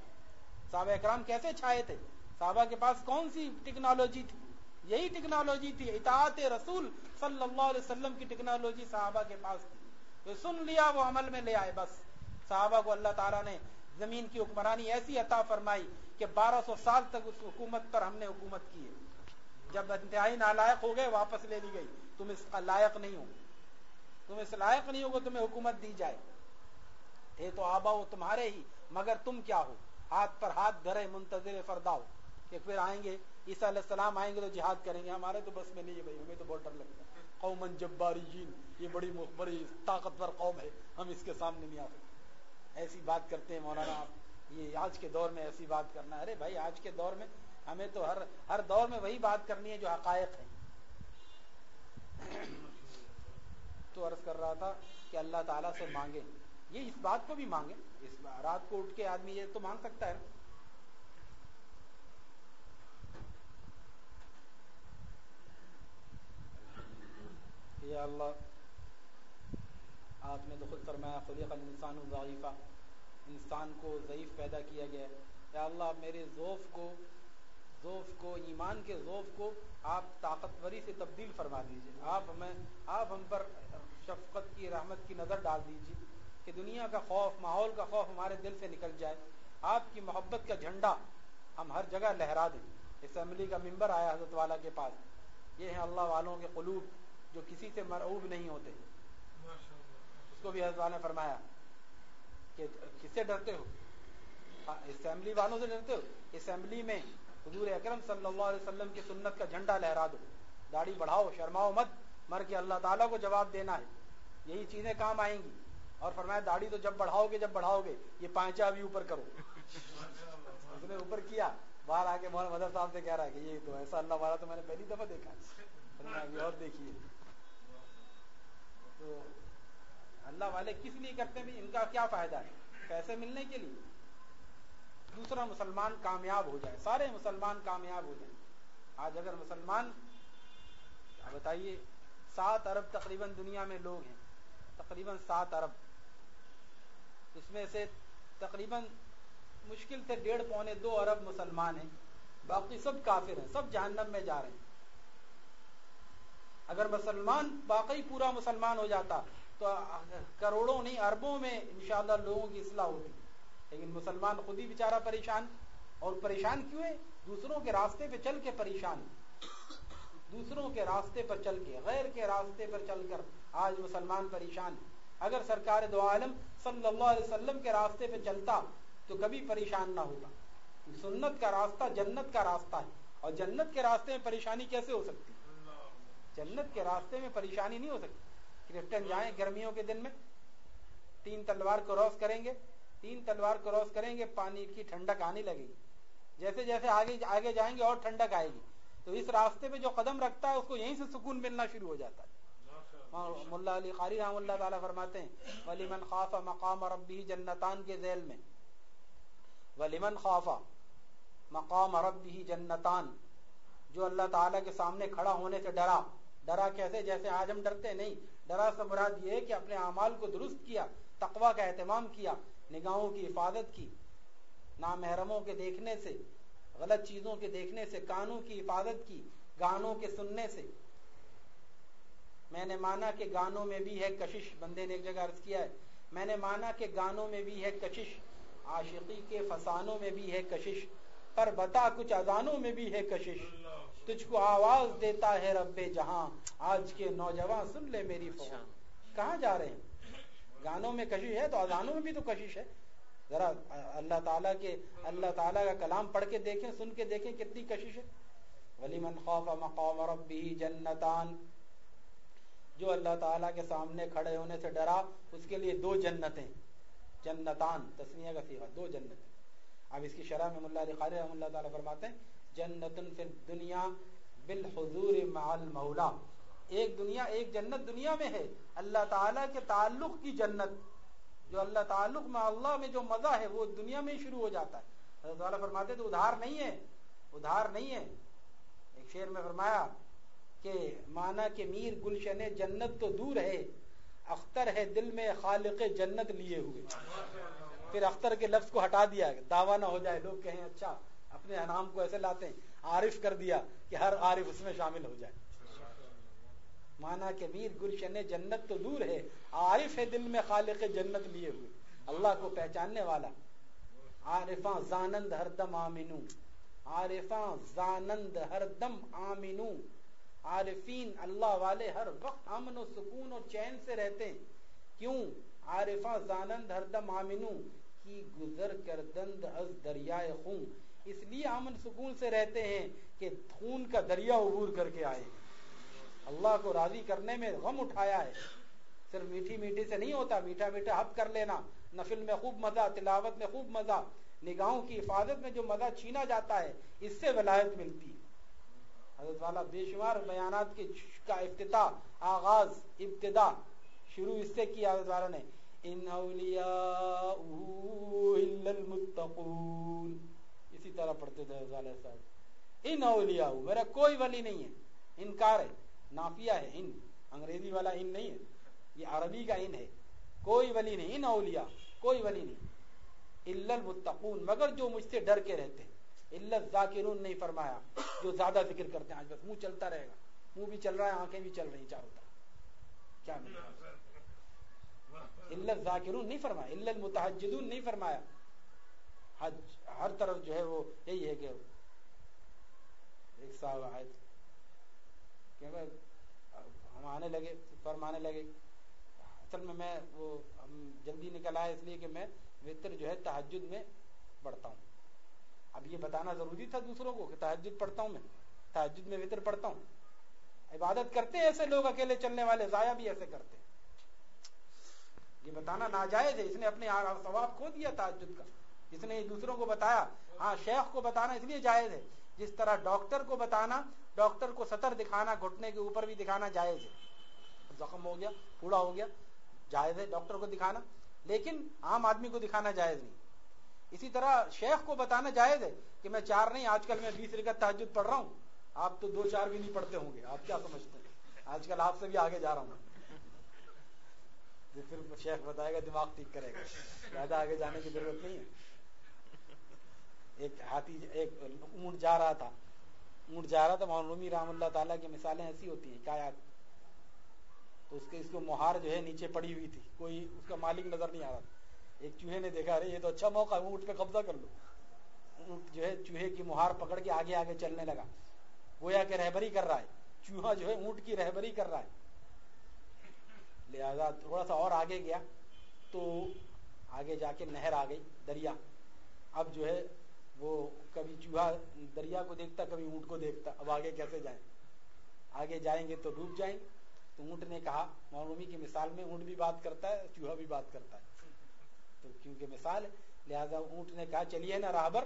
صحابہ اکرام کیسے چھائے تھے؟ صحابہ کے پاس کون سی ٹیکنالوجی تھی؟ یہی ٹیکنالوجی تھی، اطاعت رسول صلی اللہ علیہ وسلم کی ٹیکنالوجی صحابہ کے پاس تھی۔ تو سن لیا وہ عمل میں لے آئے بس۔ صحابہ کو اللہ تعالیٰ نے زمین کی حکمرانی ایسی عطا فرمائی کہ بارہ سو سال تک اس حکومت پر ہم نے حکومت کی ہے۔ جب انتہائی نالائق ہو گئے، واپس لے لی گئی۔ تم اس لائق نہیں ہو۔ تم اس لائق نہیں ہوگا تمہیں حکومت دی جائے۔ تھے تو آبا ہو تمہارے ہی، مگر تم کیا ہو؟ ہاتھ پر ہاتھ دھرے منتظر فردا ہو۔ کہ پھر آئیں گے، عیسیٰ علیہ السلام آئیں گے تو جہاد کریں گے۔ ہمارے تو بس میں نہیں ہے بھائی، ہمیں تو بہت ڈر لگتا ہے۔ قومن جباری جین یہ بڑی بڑی طاقتور قوم ہے۔ ہم اس کے سامنے نہیں آ سکتے۔ ایسی بات کرتے ہیں مولانا آپ۔ یہ آج کے دور میں ایسی بات کرنا۔ ارے بھائی، آج کے دور میں ہمیں تو ہر ہر دور میں وہی بات کرنی ہے جو حقائق ہے تو عرض کر رہا تھا کہ اللہ تعالیٰ سے مانگے۔ یہ اس بات کو بھی مانگے۔ اس رات کو اٹھ کے آدمی یہ تو مانگ سکتا ہے۔ یا اللہ، آپ نے تو خود فرمایا، خلیق الانسان ضعیفہ۔ انسان کو ضعیف پیدا کیا گیا۔ ہے یا اللہ میرے ذوف کو ذوف کو، ایمان کے ذوف کو آپ طاقتوری سے تبدیل فرما دیجیے آپ ہمیں، آپ ہم پر شفقت کی، رحمت کی نظر ڈال دیجیے کہ دنیا کا خوف، ماحول کا خوف ہمارے دل سے نکل جائے۔ آپ کی محبت کا جھنڈا ہم ہر جگہ لہرا دیں۔ اسمبلی کا ممبر آیا حضرت والا کے پاس۔ یہ ہیں اللہ والوں کے قلوب جو کسی سے مرعوب نہیں ہوتے۔ اس کو بھی حضرت والا نے فرمایا کہ کس سے ڈرتے ہو؟ اسمبلی والوں سے ڈرتے ہو؟ اسمبلی میں حضور اکرم صلی اللہ علیہ وسلم کی سنت کا جھنڈا لہرا دو۔ داڑھی بڑھاؤ، شرماؤ مت۔ مر کے اللہ تعالیٰ کو جواب دینا ہے۔ یہی چیزیں کام آئیں گی۔ اور فرمایا، داڑھی تو جب بڑھاؤ گے، جب بڑھاؤ گے، یہ پانچا بھی اوپر کرو۔ اس نے اوپر کیا۔ باہر آ کے مولانا مدر صاحب سے کہہ رہا ہے کہ یہ تو ایسا اللہ والا تو میں نے پہلی دفعہ دیکھا اور دیکھیے۔ تو اللہ والے کس لیے کرتے ہیں؟ ان کا کیا فائدہ ہے؟ پیسے ملنے کے لیے۔ دوسرا مسلمان کامیاب ہو جائے، سارے مسلمان کامیاب ہو جائیں۔ آج اگر مسلمان بتائیے، سات ارب تقریباً دنیا میں لوگ ہیں، تقریباً سات ارب اس میں سے تقریباً مشکل سے ڈیڑھ پونے دو ارب مسلمان ہیں، باقی سب کافر ہیں، سب جہنم میں جا رہے ہیں۔ اگر مسلمان باقی پورا مسلمان ہو جاتا، تو کروڑوں نہیں، اربوں میں انشاءاللہ لوگوں کی اصلاح ہوتی۔ لیکن مسلمان خود ہی بیچارہ پریشان اور پریشان کیوں ہے؟ دوسروں کے راستے پہ چل کے پریشان دوسروں کے راستے پر چل کے، غیر کے راستے پر چل کر آج مسلمان پریشان اگر سرکار دو عالم صلی اللہ علیہ وسلم کے راستے پہ چلتا تو کبھی پریشان نہ ہوتا۔ سنت کا راستہ جنت کا راستہ ہے۔ اور جنت کے راستے میں پریشانی کیسے ہو سکتی؟ جنت کے راستے میں پریشانی نہیں ہو سکتی۔ کرسٹن جائیں گرمیوں کے دن میں، تین تلوار کراس کریں گے تین تلوار کراس کریں گے، پانی کی ٹھنڈک آنے لگے گی۔ جیسے جیسے آگے آگے جائیں گے اور ٹھنڈک آئے گی۔ تو اس راستے پہ جو قدم رکھتا ہے، اس کو یہیں سے سکون ملنا شروع ہو جاتا ہے۔ ملا علی قاری رحم اللہ تعالیٰ فرماتے ہیں ولیمن خاف مقام ربی جنتان کے ذیل میں۔ ولیمن خاف مقام ربی جنتان۔ جو اللہ تعالیٰ کے سامنے کھڑا ہونے سے ڈرا۔ ڈرا کیسے؟ جیسے آج ہم ڈرتے نہیں۔ ڈرا سے مراد یہ کہ اپنے اعمال کو درست کیا تقوا کا اہتمام کیا۔ نگاہوں کی حفاظت کی نامحرموں کے دیکھنے سے غلط چیزوں کے دیکھنے سے کانوں کی حفاظت کی گانوں کے سننے سے۔ میں نے مانا کہ گانوں میں بھی ہے کشش بندے نے ایک جگہ عرض کیا ہے۔ میں نے مانا کہ گانوں میں بھی ہے کشش عاشقی کے فسانوں میں بھی ہے کشش پر بتا کچھ اذانوں میں بھی ہے کشش۔ تجھ کو آواز دیتا ہے رب جہاں آج کے نوجوان سن لے میری فوج۔ کہاں جا رہے ہیں؟ گانوں میں کشش ہے تو اذانوں میں بھی تو کشش ہے۔ ذرا اللہ تعالیٰ کے اللہ تعالیٰ کا کلام پڑھ کے دیکھیں، سن کے دیکھیں کتنی کشش ہے۔ ولی من خوف مقام ربی جنتان۔ جو اللہ تعالیٰ کے سامنے کھڑے ہونے سے ڈرا، اس کے لیے دو جنتیں۔ جنتان تسمیہ کا سیغا دو جنتیں۔ اب اس کی شرح میں ملا علی خالد رحم اللہ تعالیٰ فرماتے ہیں، جنتن فی الدنیا بالحضور مع المولا۔ ایک دنیا، ایک جنت دنیا میں ہے۔ اللہ تعالیٰ کے تعلق کی جنت، جو اللہ تعلق میں اللہ میں جو مزہ ہے، وہ دنیا میں ہی شروع ہو جاتا ہے۔ حضرت والا فرماتے تو ادھار نہیں ہے، ادھار نہیں ہے۔ ایک شعر میں فرمایا کہ مانا کہ میر گلشن جنت تو دور ہے، اختر ہے دل میں خالق جنت لیے ہوئے۔ پھر اختر کے لفظ کو ہٹا دیا، دعویٰ نہ ہو جائے۔ لوگ کہیں اچھا اپنے نام کو ایسے لاتے ہیں، عارف کر دیا کہ ہر عارف اس میں شامل ہو جائے۔ مانا کہ میر گلشن جنت تو دور ہے، عارف ہے دل میں خالق جنت لیے ہوئے۔ اللہ کو پہچاننے والا۔ عارفاں زانند ہر دم آمینو عارفاں زانند ہر دم آمینو عارفین اللہ والے ہر وقت امن و سکون اور چین سے رہتے ہیں۔ کیوں؟ عارفاں زانند ہر دم آمینو کی گزر کر دند از دریائے خون۔ اس لیے امن سکون سے رہتے ہیں کہ خون کا دریا عبور کر کے آئے۔ اللہ کو راضی کرنے میں غم اٹھایا ہے۔ صرف میٹھی میٹھی سے نہیں ہوتا، میٹھا میٹھا حب کر لینا۔ نفل میں خوب مزہ، تلاوت میں خوب مزہ۔ نگاہوں کی حفاظت میں جو مزہ چھینا جاتا ہے، اس سے ولایت ملتی ہے۔ حضرت والا بے شمار بیانات کے کا افتتاح، آغاز ابتدا شروع اس سے کیا حضرت والا نے؟ ان اولیاء المتقون۔ اسی طرح پڑھتے تھے حضرت والا صاحب۔ ان اولیاء میرا کوئی ولی نہیں ہے، انکار ہے۔ نافیہ ہے ان انگریزی والا ان نہیں ہے۔ یہ عربی کا ان ہے۔ کوئی ولی نہیں، ان اولیاء۔ کوئی ولی نہیں۔ الا المتقون، مگر جو مجھ سے ڈر کے رہتے اللہ ذاکرون نہیں فرمایا۔ جو زیادہ ذکر کرتے ہیں، آج بس منہ چلتا رہے گا۔ منہ بھی چل رہا ہے، آنکھیں بھی چل رہی چاروں طرف۔ کیا علت ذاکرون نہیں فرمایا۔ علت متحجدون نہیں فرمایا۔ حج، ہر طرف جو ہے وہ یہی ہے کہ ایک صاحب آئے۔ کہ ہم آنے لگے فرمانے لگے۔ اصل میں میں وہ ہم جلدی نکل آئے اس لیے کہ میں وطر جو ہے تحجد میں پڑھتا ہوں۔ اب یہ بتانا ضروری تھا دوسروں کو کہ تحجد پڑھتا ہوں میں تحجد میں وطر پڑھتا ہوں۔ عبادت کرتے ایسے لوگ، اکیلے چلنے والے ضائع بھی ایسے کرتے یہ بتانا ناجائز ہے، اس نے اپنے ثواب کھو دیا تحجد کا۔ جس نے دوسروں کو بتایا ہاں شیخ کو بتانا اس لیے جائز ہے۔ جس طرح ڈاکٹر کو بتانا ڈاکٹر کو سطر دکھانا، گھٹنے کے اوپر بھی دکھانا جائز ہے۔ زخم ہو گیا پھوڑا ہو گیا، جائز ہے ڈاکٹر کو دکھانا، لیکن عام آدمی کو دکھانا جائز نہیں۔ اسی طرح شیخ کو بتانا جائز ہے کہ میں چار نہیں، آج کل میں بیس رکت تحجد پڑھ رہا ہوں۔ آپ تو دو چار بھی نہیں پڑھتے ہوں گے۔ آپ کیا سمجھتے ہیں؟ آج کل آپ سے بھی آگے جا رہا ہوں۔ پھر شیخ بتائے گا، دماغ ٹھیک کرے گا۔ زیادہ آگے جانے کی ضرورت نہیں ہے۔ ایک ہاتھی، ایک اونٹ جا رہا تھا۔ اونٹ جا رہا تھا رومی رحم اللہ تعالیٰ کی مثالیں ایسی ہوتی ہیں، کیا یاد؟ تو اس کے، اس کو مہار جو ہے نیچے پڑی ہوئی تھی، کوئی اس کا مالک نظر نہیں آ رہا تھا۔ ایک چوہے نے دیکھا رہے یہ تو اچھا موقع ہے اونٹ پہ قبضہ کر لو۔ اونٹ جو ہے، چوہے کی مہار پکڑ کے آگے آگے چلنے لگا۔ گویا کہ رہبری کر رہا ہے، چوہا جو ہے اونٹ کی رہبری کر رہا ہے۔ لہذا تھوڑا سا اور آگے گیا، تو آگے جا کے نہر آ گئی، دریا۔ اب جو ہے وہ کبھی چوہا دریا کو دیکھتا، کبھی اونٹ کو دیکھتا۔ اب آگے کیسے جائیں؟ آگے جائیں گے تو ڈوب جائیں۔ گے تو اونٹ نے کہا معلومی کی مثال میں اونٹ بھی بات کرتا ہے، چوہا بھی بات کرتا ہے۔ تو کیونکہ مثال ہے، لہذا اونٹ نے کہا، چلیے نا رابر،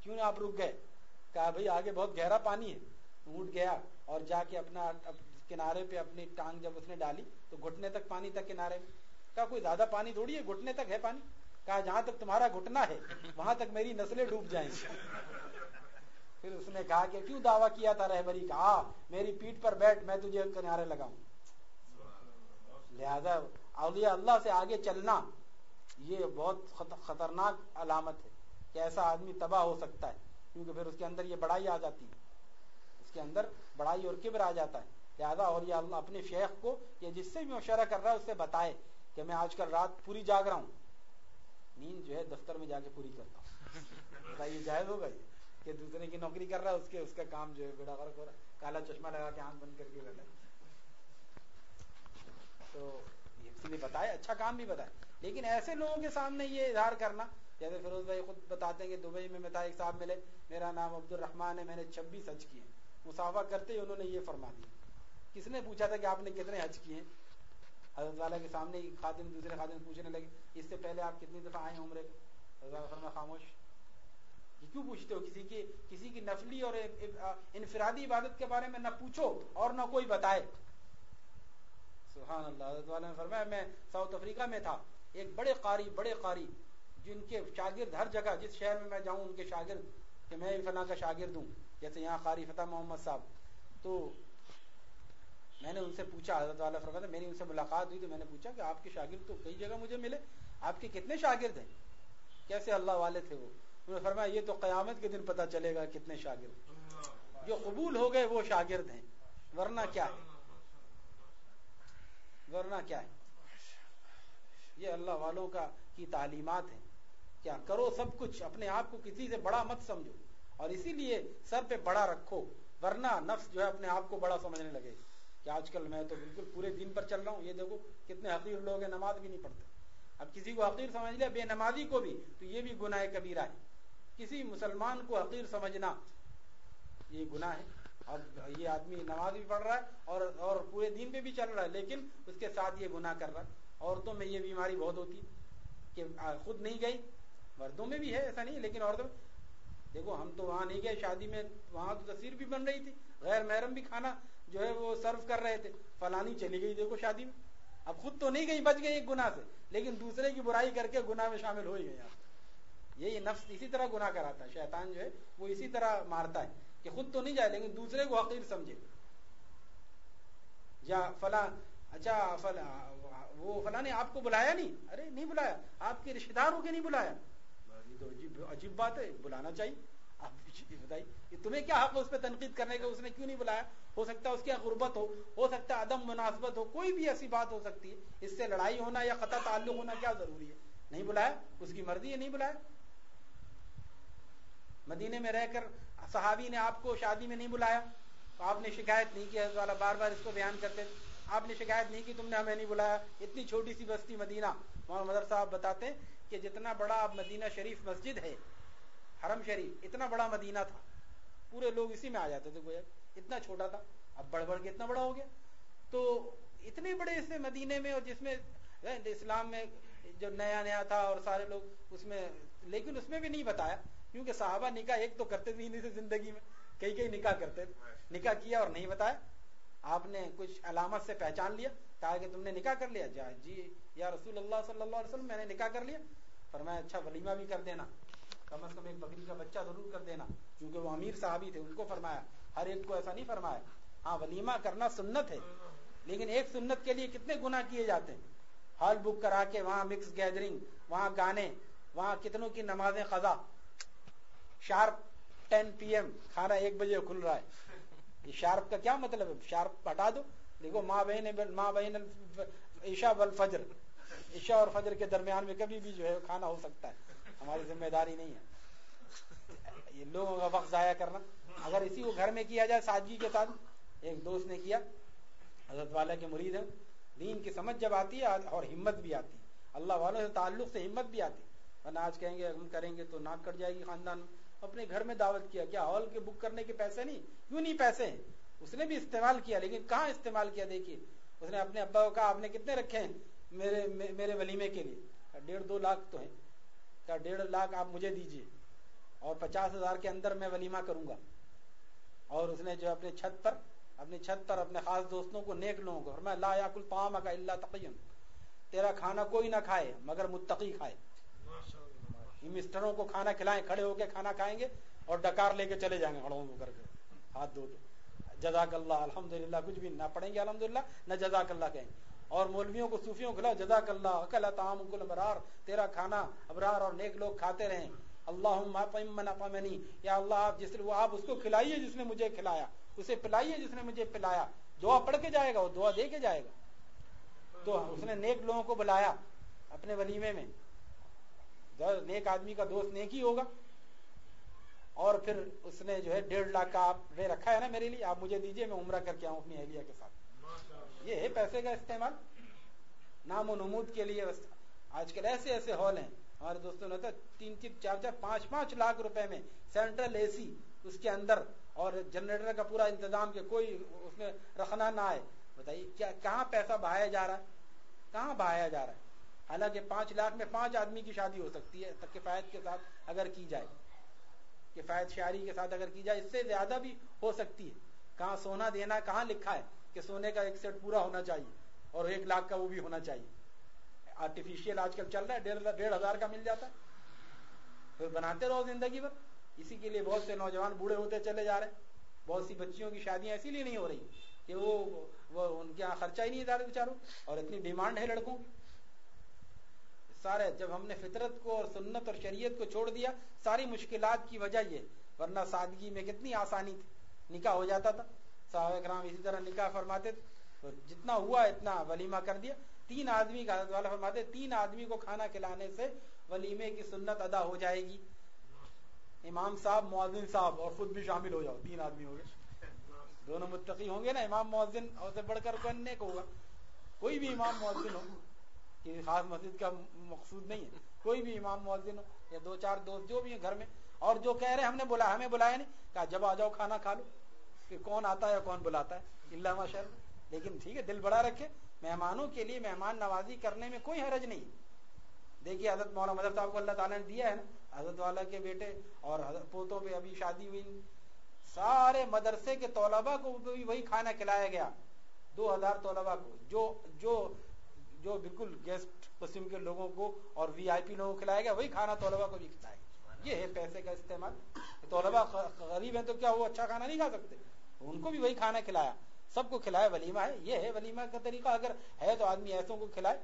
کیوں آپ رک گئے؟ کہا، بھائی، آگے بہت گہرا پانی ہے۔ اونٹ گیا اور جا کے اپنا کنارے پہ اپنی ٹانگ جب اس نے ڈالی تو گھٹنے تک پانی تک کنارے۔ میں کہا، کوئی زیادہ پانی تھوڑی ہے؟ گھٹنے تک ہے پانی؟ کہا جہاں تک تمہارا گھٹنا ہے، وہاں تک میری نسلیں ڈوب جائیں۔ پھر اس نے کہا کہ کیوں دعویٰ کیا تھا رہبری کا؟ آ میری پیٹ پر بیٹھ، میں تجھے کنارے لگاؤں۔ لہذا اولیاء اللہ سے آگے چلنا، یہ بہت خطرناک علامت ہے کہ ایسا آدمی تباہ ہو سکتا ہے، کیونکہ پھر اس کے اندر یہ بڑائی آ جاتی ہے۔ اس کے اندر بڑائی اور کبر آ جاتا ہے۔ لہٰذا اور یہ اللہ اپنے شیخ کو یا جس سے بھی مشورہ کر رہا ہے، اس سے بتائے کہ میں آج کل رات پوری جاگ رہا ہوں۔ نیند جو ہے دفتر میں جا کے پوری کرتا ہوں۔ بتائیے جائز ہوگا یہ؟ کہ دوسرے کی نوکری کر رہا ہے، اس کے، اس کا کام جو ہے بیڑا غرق ہو رہا ہے۔ کالا چشمہ لگا کے آنکھ بند کر کے بیٹھا تو اس لیے بتائے اچھا کام بھی بتائے۔ لیکن ایسے لوگوں کے سامنے یہ اظہار کرنا، جیسے فیروز بھائی خود بتاتے ہیں کہ دبئی میں متا ایک صاحب ملے، میرا نام عبد الرحمان ہے، میں نے چھبیس حج کیے مسافہ کرتے ہی انہوں نے یہ فرما دیا۔ کس نے پوچھا تھا کہ آپ نے کتنے حج کیے حضرت والا کے سامنے خادم، دوسرے خادم پوچھنے لگے اس سے پہلے آپ کتنی دفعہ آئے عمرے فرما، خاموش۔ یہ کیوں پوچھتے ہو کسی کی کسی کی نفلی اور انفرادی عبادت کے بارے میں نہ پوچھو اور نہ کوئی بتائے۔ سبحان اللہ، حضرت والا نے فرمایا، میں ساؤتھ افریقہ میں تھا۔ ایک بڑے قاری بڑے قاری، جن کے شاگرد ہر جگہ، جس شہر میں میں جاؤں، ان کے شاگرد کہ میں فلاں کا شاگرد ہوں، جیسے یہاں قاری فتح محمد صاحب۔ تو میں نے ان سے پوچھا، حضرت والا فرماتا میری ان سے ملاقات ہوئی تو میں نے پوچھا کہ آپ کے شاگرد تو کئی جگہ مجھے ملے۔ آپ کے کتنے شاگرد ہیں؟ کیسے اللہ والے تھے وہ؟ انہوں نے فرمایا، یہ تو قیامت کے دن پتہ چلے گا کتنے شاگرد جو قبول ہو گئے وہ شاگرد ہیں۔ ورنہ کیا ہے؟ ورنہ کیا ہے؟ یہ اللہ والوں کا کی تعلیمات ہیں۔ کیا کرو سب کچھ، اپنے آپ کو کسی سے بڑا مت سمجھو۔ اور اسی لیے سر پہ بڑا رکھو۔ ورنہ نفس جو ہے اپنے آپ کو بڑا سمجھنے لگے۔ کہ آج کل میں تو بالکل پورے دن پر چل رہا ہوں۔ یہ دیکھو، کتنے حقیر لوگ ہیں، نماز بھی نہیں پڑھتے۔ اب کسی کو حقیر سمجھ لیا، بے نمازی کو بھی، تو یہ بھی گناہ کبیرہ ہے۔ کسی مسلمان کو حقیر سمجھنا، یہ گناہ ہے۔ اب یہ آدمی نماز بھی پڑھ رہا ہے اور اور پورے دن پہ بھی چل رہا ہے، لیکن اس کے ساتھ یہ گناہ کر رہا ہے۔ عورتوں میں یہ بیماری بہت ہوتی کہ خود نہیں گئی، مردوں میں بھی ہے، ایسا نہیں، لیکن عورتوں دیکھو، ہم تو وہاں نہیں گئے، شادی میں وہاں تو تصویر بھی بن رہی تھی۔ غیر محرم بھی کھانا جو ہے وہ سرو کر رہے تھے۔ فلانی چلی گئی، دیکھو شادی میں۔ اب خود تو نہیں گئی بچ گئی ایک گناہ سے، لیکن دوسرے کی برائی کر کے گناہ میں شامل ہو ہی گئی آپ۔ یہ نفس اسی طرح گناہ کراتا ہے، شیطان جو ہے وہ اسی طرح مارتا ہے کہ خود تو نہیں جائے، لیکن دوسرے کو حقیر سمجھے۔ یا فلاں اچھا فلاں، وہ فلاں نے آپ کو بلایا نہیں؟ ارے، نہیں بلایا۔ آپ کے رشتے دار ہو کے نہیں بلایا؟ تو عجیب عجیب بات ہے، بلانا چاہیے۔ بتائیے تمہیں کیا حق اس پہ تنقید کرنے کا؟ اس نے کیوں نہیں بلایا؟ ہو سکتا ہے اس کی غربت ہو ہو سکتا ہے عدم مناسبت ہو، کوئی بھی ایسی بات ہو سکتی ہے۔ اس سے لڑائی ہونا یا قطع تعلق ہونا کیا ضروری ہے؟ نہیں بلایا؟ اس کی مرضی ہے نہیں بلایا؟ مدینے میں رہ کر صحابی نے آپ کو شادی میں نہیں بلایا؟ تو آپ نے شکایت نہیں کی والا بار بار اس کو بیان کرتے آپ نے شکایت نہیں کی، تم نے ہمیں نہیں بلایا۔ اتنی چھوٹی سی بستی مدینہ۔ محمد مدر صاحب بتاتے کہ جتنا بڑا اب مدینہ شریف مسجد ہے حرم شریف، اتنا بڑا مدینہ تھا۔ پورے لوگ اسی میں آ جاتے تھے، گویا اتنا چھوٹا تھا۔ اب بڑھ بڑھ کے اتنا بڑا ہو گیا۔ تو اتنے بڑے اس مدینے میں اور جس میں اسلام میں جو نیا نیا تھا اور سارے لوگ اس میں، لیکن اس میں بھی نہیں بتایا، کیونکہ صحابہ نکاح ایک تو کرتے تھے نہیں زندگی میں۔ کئی کئی نکاح کرتے تھے۔ نکاح کیا اور نہیں بتایا۔ آپ نے کچھ علامت سے پہچان لیا، کہا کہ تم نے نکاح کر لیا۔ جا جی یا رسول اللہ صلی اللہ علیہ وسلم، میں نے نکاح کر لیا۔ فرمایا اچھا ولیمہ بھی کر دینا۔ کم از کم ایک بکری کا بچہ ضرور کر دینا۔ کیونکہ وہ امیر صحابی تھے، ان کو فرمایا، ہر ایک کو ایسا نہیں فرمایا۔ ہاں ولیمہ کرنا سنت ہے، لیکن ایک سنت کے لیے کتنے گنا کیے جاتے ہیں۔ ہال بک کرا کے وہاں مکس گیدرنگ وہاں گانے، وہاں کتنوں کی نمازیں خزا شارپ ٹین پی ایم، کھانا ایک بجے کھل رہا ہے۔ یہ شارپ کا کیا مطلب ہے؟ شارپ ہٹا دو۔ دیکھو، ماں بہن ماں بہن عشا بل فجر اور فجر کے درمیان میں کبھی بھی جو ہے کھانا ہو سکتا ہے۔ ہماری ذمہ داری نہیں ہے۔ یہ لوگوں کا وقت ضائع کرنا۔ اگر اسی کو گھر میں کیا جائے سادگی کے ساتھ، ایک دوست نے کیا، حضرت والا کے مرید ہے دین کی سمجھ جب آتی ہے اور ہمت بھی آتی ہے۔ اللہ والوں سے تعلق سے ہمت بھی آتی ورنہ آج کہیں گے، ہم کریں گے تو ناک کٹ جائے گی خاندان اپنے گھر میں دعوت کیا۔ کیا ہال کے بک کرنے کے پیسے نہیں؟ کیوں نہیں پیسے؟ ہیں اس نے بھی استعمال کیا، لیکن کہاں استعمال کیا؟ دیکھیے، اس نے اپنے ابا کو کہا، آپ نے کتنے رکھے ہیں؟ میرے میرے ولیمے کے لیے۔ ڈیڑھ دو لاکھ تو ہیں۔ کہا ڈیڑھ لاکھ آپ مجھے دیجیے اور پچاس ہزار کے اندر میں ولیمہ کروں گا۔ اور اس نے جو اپنے چھت پر، اپنی چھت پر اپنے خاص دوستوں کو، نیک لوگوں کو فرمایا، لا یاکل طعام کا اللہ تقیم تیرا کھانا کوئی نہ کھائے مگر متقی کھائے۔ مسٹروں کو کھانا کھلائیں، کھڑے ہو کے کھانا کھائیں گے اور ڈکار لے کے چلے جائیں گے کھڑوں کر کے، ہاتھ دھو دو جزاک اللہ الحمد کچھ بھی نہ پڑھیں گے الحمد نہ جزاک اللہ کہیں۔ گے اور مولویوں کو صوفیوں کو جزاک اللہ عقل تام کل ابرار تیرا کھانا ابرار اور نیک لوگ کھاتے رہیں۔ اللہ یا اللہ، آپ جس وہ آپ اس کو کھلائیے جس نے مجھے کھلایا، اسے پلائیے جس نے مجھے پلایا۔ دعا پڑھ کے جائے گا وہ دعا دے کے جائے گا۔ تو اس نے نیک لوگوں کو بلایا اپنے ولیمے میں۔ نیک آدمی کا دوست نیک ہی ہوگا۔ اور پھر اس نے جو ہے ڈیڑھ لاکھ کا آپ نے رکھا ہے نا میرے لیے، آپ مجھے دیجیے، میں عمرہ کر کے آؤں اپنی اہلیہ کے ساتھ۔ یہ ہے پیسے کا استعمال، نام و نمود کے لیے آج کل ایسے ایسے ہال ہیں۔ ہمارے دوستوں نے تین تین چار چار، پانچ پانچ لاکھ روپے میں سینٹرل اے سی اس کے اندر اور جنریٹر کا پورا انتظام کہ کوئی اس میں رکھنا نہ آئے۔ بتائیے کیا، کہاں پیسہ بہایا جا رہا ہے؟ کہاں بہایا جا رہا ہے؟ حالانکہ پانچ لاکھ میں پانچ آدمی کی شادی ہو سکتی ہے کفایت کے ساتھ اگر کی جائے۔ کفایت شاعری کے ساتھ اگر کی جائے، اس سے زیادہ بھی ہو سکتی ہے۔ کہاں سونا دینا، کہاں لکھا ہے؟ کہ سونے کا ایک سیٹ پورا ہونا چاہیے اور ایک لاکھ کا وہ بھی ہونا چاہیے۔ آرٹیفیشیل آج کل چل رہا ہے ڈیڑھ ہزار کا مل جاتا ہے۔ پھر بناتے رہو زندگی پر اسی کے لیے بہت سے نوجوان بوڑھے ہوتے چلے جا رہے ہیں۔ بہت سی بچیوں کی شادیاں اسی لیے نہیں ہو رہی کہ وہ, وہ ان کے یہاں خرچہ ہی نہیں دار بیچاروں۔ اور اتنی ڈیمانڈ ہے لڑکوں کی۔ سارے جب ہم نے فطرت کو اور سنت اور شریعت کو چھوڑ دیا ساری مشکلات کی وجہ یہ ورنہ سادگی میں کتنی آسانی تھی نکاح ہو جاتا تھا۔ صحابہ کرام اسی طرح نکاح فرماتے تھے جتنا ہوا اتنا ولیمہ کر دیا۔ تین آدمی کا حضرت والا فرماتے تین آدمی کو کھانا کھلانے سے ولیمے کی سنت ادا ہو جائے گی۔ امام صاحب معذن صاحب اور خود بھی شامل ہو جاؤ، تین آدمی ہو گئے دونوں متقی ہوں گے نا، امام معذن اور سے بڑھ کر کوئی ہوگا۔ کوئی بھی امام معذن ہو کہ خاص مسجد کا مقصود نہیں ہے۔ کوئی بھی امام معذن ہو یا دو چار دوست جو بھی ہیں گھر میں، اور جو کہہ رہے ہم نے بولا ہمیں بلایا نہیں، کہا جب آ جاؤ، کھانا کھا لو۔ کہ کون آتا ہے کون بلاتا ہے؟ اللہ ماشاء اللہ۔ لیکن ٹھیک ہے، دل بڑا رکھے۔ مہمانوں کے لیے مہمان نوازی کرنے میں کوئی حرج نہیں۔ دیکھیے، حضرت مولانا مدر صاحب کو اللہ تعالیٰ نے دیا ہے نا، حضرت والا کے بیٹے اور حضرت پوتوں پہ ابھی شادی ہوئی۔ سارے مدرسے کے طلبا کو بھی وہی کھانا کھلایا گیا۔ دو ہزار طلبا کو۔ جو جو جو بالکل گیسٹ قسم کے لوگوں کو اور وی آئی پی لوگوں کو کھلایا گیا، وہی کھانا طلبا کو بھی کھلایا گیا یہ ہے پیسے کا استعمال۔ طلبا غریب ہیں تو کیا وہ اچھا کھانا نہیں کھا سکتے؟ ان کو بھی وہی کھانا کھلایا۔ سب کو کھلائے ولیمہ ہے۔ یہ ہے ولیمہ کا طریقہ۔ اگر ہے تو آدمی ایسوں کو کھلائے۔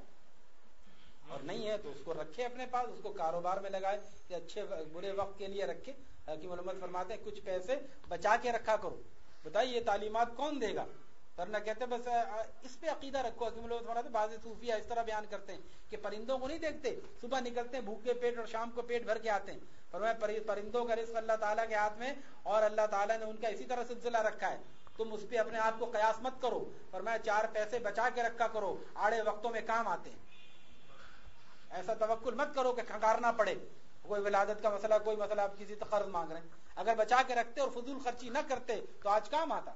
اور نہیں ہے تو اس کو رکھے اپنے پاس، اس کو کاروبار میں لگائے کہ اچھے برے وقت کے لیے رکھے۔ حکیم علمت فرماتے ہیں، کچھ پیسے بچا کے رکھا کرو۔ بتائیے، یہ تعلیمات کون دے گا؟ ورنہ کہتے، بس اس پہ عقیدہ رکھو۔ حکیم علمت فرماتے بعض صوفیہ اس طرح بیان کرتے ہیں کہ پرندوں کو نہیں دیکھتے۔ صبح نکلتے ہیں بھوکے پیٹ اور شام کو پیٹ بھر کے آتے ہیں۔ فرمایا پرندوں کا رزق اللہ تعالیٰ کے ہاتھ میں اور اللہ تعالیٰ نے ان کا اسی طرح سلسلہ رکھا ہے۔ تم اس پہ اپنے آپ کو قیاس مت کرو۔ فرمایا چار پیسے بچا کے رکھا کرو۔ آڑے وقتوں میں کام آتے ہیں۔ ایسا توکل مت کرو کہ کھنکارنا پڑے۔ کوئی ولادت کا مسئلہ، کوئی مسئلہ، آپ کسی تو قرض مانگ رہے ہیں۔ اگر بچا کے رکھتے اور فضول خرچی نہ کرتے تو آج کام آتا۔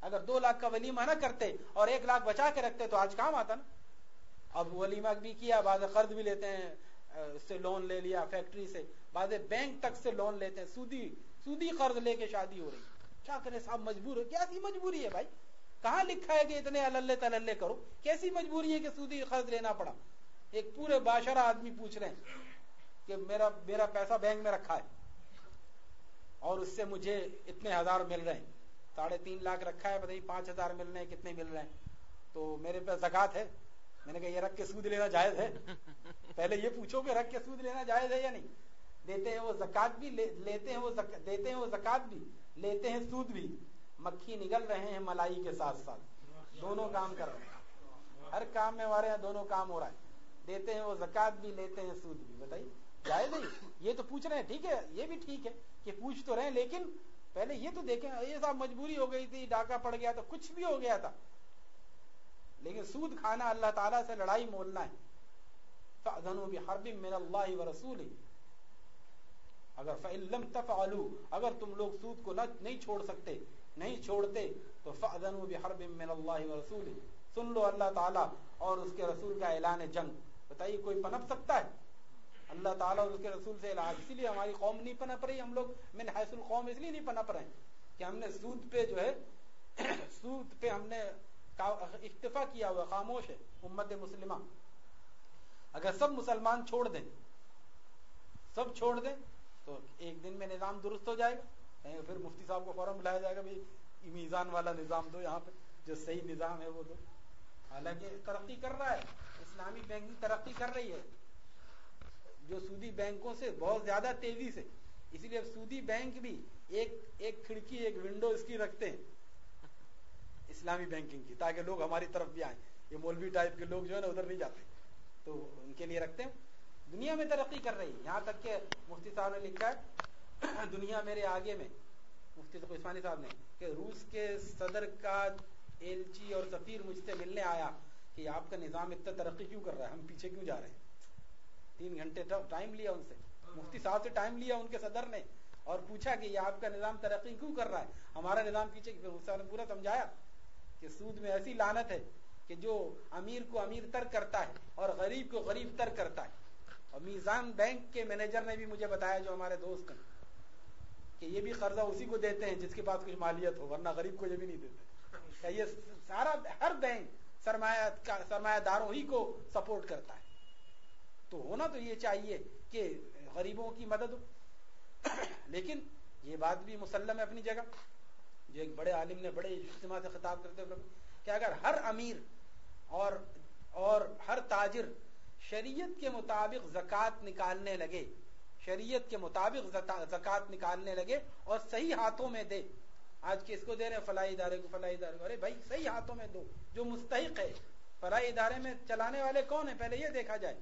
اگر دو لاکھ کا ولیمہ نہ کرتے اور ایک لاکھ بچا کے رکھتے تو آج کام آتا نا۔ اب ولیمہ بھی کیا بعض قرض بھی لیتے ہیں، اس سے لون لے لیا فیکٹری سے۔ بعض بینک تک سے لون لیتے ہیں۔ سودی سودی قرض لے کے شادی ہو رہی کیا کرے صاحب مجبور ہو۔ کیا سی مجبوری ہے بھائی؟ کہاں لکھا ہے کہ اتنے اللہ تللے کرو؟ کیسی مجبوری ہے کہ سودی قرض لینا پڑا؟ ایک پورے باشرہ آدمی پوچھ رہے ہیں کہ میرا میرا پیسہ بینک میں رکھا ہے اور اس سے مجھے اتنے ہزار مل رہے ہیں۔ ساڑھے تین لاکھ رکھا ہے بتائیے پانچ ہزار مل رہے ہیں، کتنے مل رہے ہیں۔ تو میرے پاس زکات ہے؟ میں نے کہا، یہ رکھ کے سود لینا جائز ہے؟ پہلے یہ پوچھو کہ رکھ کے سود لینا جائز ہے یا نہیں؟ دیتے ہیں وہ زکات بھی لیتے ہیں وہ دیتے ہیں وہ زکات بھی، لیتے ہیں سود بھی۔ مکھی نگل رہے ہیں ملائی کے ساتھ ساتھ۔ دونوں کام کر رہے ہیں۔ ہر کام میں ہمارے یہاں دونوں کام ہو رہا ہے۔ دیتے ہیں وہ زکات بھی، لیتے ہیں سود بھی۔ بتائیے، جائز نہیں یہ؟ تو پوچھ رہے ہیں، ٹھیک ہے، یہ بھی ٹھیک ہے کہ پوچھ تو رہے ہیں، لیکن پہلے یہ تو دیکھیں، یہ صاحب مجبوری ہو گئی تھی، ڈاکہ پڑ گیا تو کچھ بھی ہو گیا تھا۔ لیکن سود کھانا اللہ تعالیٰ سے لڑائی مولنا ہے۔ فَأْذَنُوا بِحَرْبٍ مِّنَ اللَّهِ وَرَسُولِهِ۔ اگر فَإِلَّمْ تَفْعَلُوا، اگر تم لوگ سود کو نہ نہیں چھوڑ سکتے، نہیں چھوڑتے، تو فَأْذَنُوا بِحَرْبٍ مِّنَ اللَّهِ وَرَسُولِهِ۔ سن لو اللہ تعالیٰ اور اس کے رسول کا اعلان جنگ۔ بتائیے، کوئی پنپ سکتا ہے؟ اللہ تعالیٰ اور اس کے رسول سے علاج اسی لیے ہماری قوم نہیں پنپ رہی، ہم لوگ من حیث القوم، اس لیے نہیں پنپ رہے کہ ہم نے سود پہ جو ہے <coughs> سود پہ ہم نے اکتفا کیا ہوا، خاموش ہے، امت مسلمہ۔ اگر سب مسلمان چھوڑ دیں، سب چھوڑ دیں تو ایک دن میں نظام درست ہو جائے گا۔ پھر مفتی صاحب کو فوراً بلایا جائے گا بھائی میزان والا نظام دو یہاں پہ، جو صحیح نظام ہے وہ دو۔ حالانکہ ترقی کر رہا ہے، اسلامی بینکنگ ترقی کر رہی ہے۔ جو سودی بینکوں سے بہت زیادہ تیزی سے، اسی لیے سودی بینک بھی ایک ایک کھڑکی، ایک ونڈو اس کی رکھتے ہیں۔ اسلامی بینکنگ کی، تاکہ لوگ ہماری طرف بھی آئیں۔ یہ مولوی ٹائپ کے لوگ جو ہے نا، ادھر نہیں جاتے۔ تو ان کے لیے رکھتے ہیں۔ دنیا میں ترقی کر رہی ہے یہاں تک کہ مفتی صاحب نے لکھا ہے، <coughs> دنیا میرے آگے میں۔ مفتی عثمانی صاحب نے کہ روس کے صدر کا ایلچی اور سفیر مجھ سے ملنے آیا کہ آپ کا نظام اتنا ترقی کیوں کر رہا ہے؟ ہم پیچھے کیوں جا رہے ہیں؟ تین گھنٹے ٹائم لیا ان سے۔ مفتی صاحب سے ٹائم لیا ان کے صدر نے اور پوچھا کہ یہ آپ کا نظام ترقی کیوں کر رہا ہے؟ ہمارا نظام پیچھے نے پورا سمجھایا کہ سود میں ایسی لانت ہے کہ جو امیر کو امیر تر کرتا ہے اور غریب کو غریب تر کرتا ہے۔ اور میزان بینک کے مینیجر نے بھی مجھے بتایا جو ہمارے دوست ہیں کہ یہ بھی قرضہ اسی کو دیتے ہیں جس کے پاس کچھ مالیت ہو، ورنہ غریب کو یہ بھی نہیں دیتے۔ یہ سارا ہر بینک سرمایہ سرمایہ داروں ہی کو سپورٹ کرتا ہے۔ تو ہونا تو یہ چاہیے کہ غریبوں کی مدد ہو۔ لیکن یہ بات بھی مسلم ہے اپنی جگہ۔ جو ایک بڑے عالم نے بڑے اجتماع سے خطاب کرتے ہوئے کہ اگر ہر امیر اور اور ہر تاجر شریعت کے مطابق زکوٰۃ نکالنے لگے۔ شریعت کے مطابق زکوٰۃ نکالنے لگے اور صحیح ہاتھوں میں دے۔ آج کس کو دے رہے ہیں؟ فلاحی ادارے کو، فلاحی ادارے کو۔ ارے بھائی، صحیح ہاتھوں میں دو۔ جو مستحق ہے۔ فلاحی ادارے میں چلانے والے کون ہیں؟ پہلے یہ دیکھا جائے۔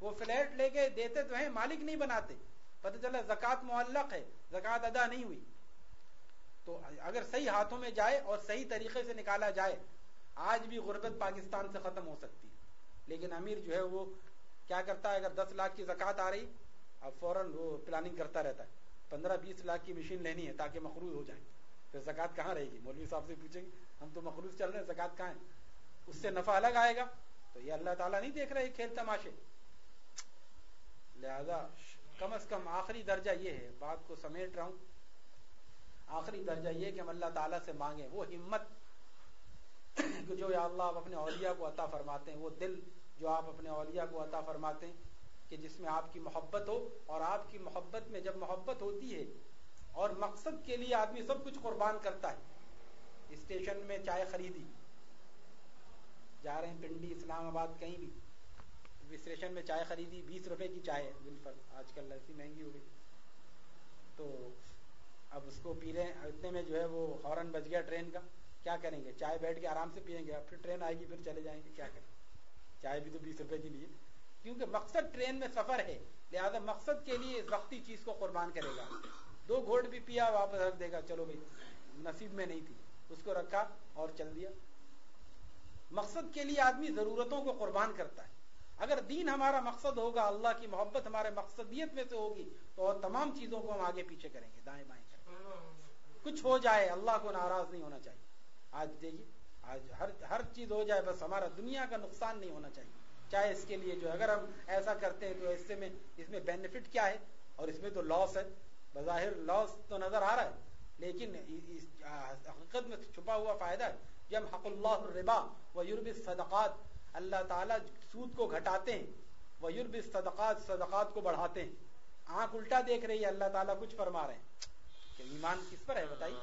وہ فلیٹ لے کے دیتے تو ہیں، مالک نہیں بناتے۔ پتہ چلا زکات معلق ہے زکات ادا نہیں ہوئی۔ تو اگر صحیح ہاتھوں میں جائے اور صحیح طریقے سے نکالا جائے، آج بھی غربت پاکستان سے ختم ہو سکتی ہے۔ لیکن امیر جو ہے وہ کیا کرتا ہے، اگر دس لاکھ کی زکات آ رہی، اب فوراً وہ پلاننگ کرتا رہتا ہے۔ پندرہ بیس لاکھ کی مشین لینی ہے تاکہ مخروض ہو جائے پھر زکات کہاں رہے گی؟ مولوی صاحب سے پوچھیں گے۔ ہم تو مخروض چل رہے ہیں زکات کہاں ہے؟ اس سے نفع الگ آئے گا۔ تو یہ اللہ تعالیٰ نہیں دیکھ رہے کھیل تماشے۔ لہذا کم از کم آخری درجہ یہ ہے، بات کو سمیٹ رہا ہوں۔ آخری درجہ یہ کہ ہم اللہ تعالیٰ سے مانگیں۔ وہ ہمت جو یا اللہ آپ اپنے اولیاء کو عطا فرماتے ہیں، وہ دل جو آپ اپنے اولیاء کو عطا فرماتے ہیں کہ جس میں آپ کی محبت ہو اور آپ کی محبت میں جب محبت ہوتی ہے اور مقصد کے لیے آدمی سب کچھ قربان کرتا ہے، اسٹیشن میں چائے خریدی، جا رہے ہیں پنڈی اسلام آباد کہیں بھی، اسٹیشن میں چائے خریدی، بیس روپے کی چائے بل پر آج کل ایسی مہنگی ہو گئی۔ تو اب اس کو پی رہے ہیں، اتنے میں جو ہے وہ ہارن بج گیا ٹرین کا۔ کیا کریں گے؟ چائے بیٹھ کے آرام سے پیئیں گے پھر ٹرین آئے گی پھر چلے جائیں گے کیا کریں؟ چائے بھی تو بیس روپے کی لیے۔ کیونکہ مقصد ٹرین میں سفر ہے لہذا مقصد کے لیے اس وقتی چیز کو قربان کرے گا۔ دو گھوٹ بھی پیا واپس رکھ دے گا چلو بھائی نصیب میں نہیں تھی۔ اس کو رکھا اور چل دیا۔ مقصد کے لیے آدمی ضرورتوں کو قربان کرتا ہے۔ اگر دین ہمارا مقصد ہوگا اللہ کی محبت ہمارے مقصدیت میں سے ہوگی تو اور تمام چیزوں کو ہم آگے پیچھے کریں گے دائیں بائیں کریں گے۔ کچھ ہو جائے اللہ کو ناراض نہیں ہونا چاہیے۔ آج دیکھیے، آج ہر ہر چیز ہو جائے، بس ہمارا دنیا کا نقصان نہیں ہونا چاہیے۔ چاہے اس کے لیے جو اگر ہم ایسا کرتے ہیں تو اس میں اس میں بینیفٹ کیا ہے؟ اور اس میں تو لاس ہے۔ بظاہر لاس تو نظر آ رہا ہے، لیکن حقیقت میں چھپا ہوا فائدہ ہے۔ جب حق اللہ الربا و یورب صدقات اللہ تعالیٰ سود کو گھٹاتے ہیں وہ یورب صدقات صدقات کو بڑھاتے ہیں۔ آنکھ الٹا دیکھ رہی ہے، اللہ تعالیٰ کچھ فرما رہے ہیں۔ کہ ایمان کس پر ہے بتائیے؟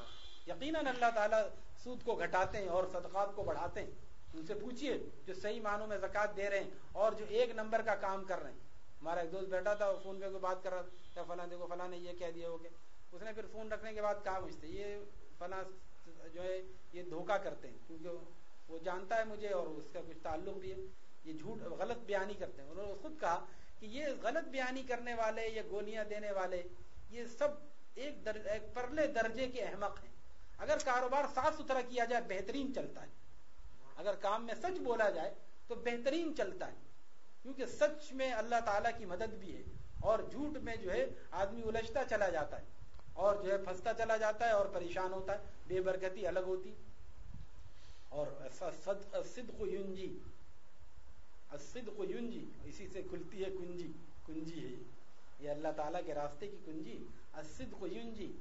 یقیناً اللہ تعالیٰ سود کو گھٹاتے ہیں اور صدقات کو بڑھاتے ہیں۔ ان سے پوچھئے جو صحیح معنوں میں زکات دے رہے ہیں اور جو ایک نمبر کا کام کر رہے ہیں۔ ہمارا ایک دوست بیٹھا تھا فون پہ کوئی بات کر رہا تھا۔ فلاں دیکھو فلاں نے یہ کہہ دیا ہو اس نے پھر فون رکھنے کے بعد کہا مجھ سے یہ فلاں جو ہے یہ دھوکا کرتے ہیں۔ کیونکہ وہ جانتا ہے مجھے اور اس کا کچھ تعلق بھی ہے۔ یہ جھوٹ غلط بیانی کرتے ہیں۔ انہوں نے خود کہا کہ یہ غلط بیانی کرنے والے یہ گولیاں دینے والے یہ سب ایک, در... ایک پرلے درجے کے احمق ہیں۔ اگر کاروبار صاف ستھرا کیا جائے، بہترین چلتا ہے۔ اگر کام میں سچ بولا جائے، تو بہترین چلتا ہے۔ کیونکہ سچ میں اللہ تعالیٰ کی مدد بھی ہے اور جھوٹ میں جو ہے، آدمی الجھتا چلا جاتا ہے اور جو ہے پھنستا چلا جاتا ہے اور پریشان ہوتا ہے، بے برکتی الگ ہوتی۔ اور صدق ینجی صدق ینجی اسی سے کھلتی ہے کنجی۔ کنجی ہے یہ۔ اللہ تعالیٰ کے راستے کی کنجی۔ صدق ینجی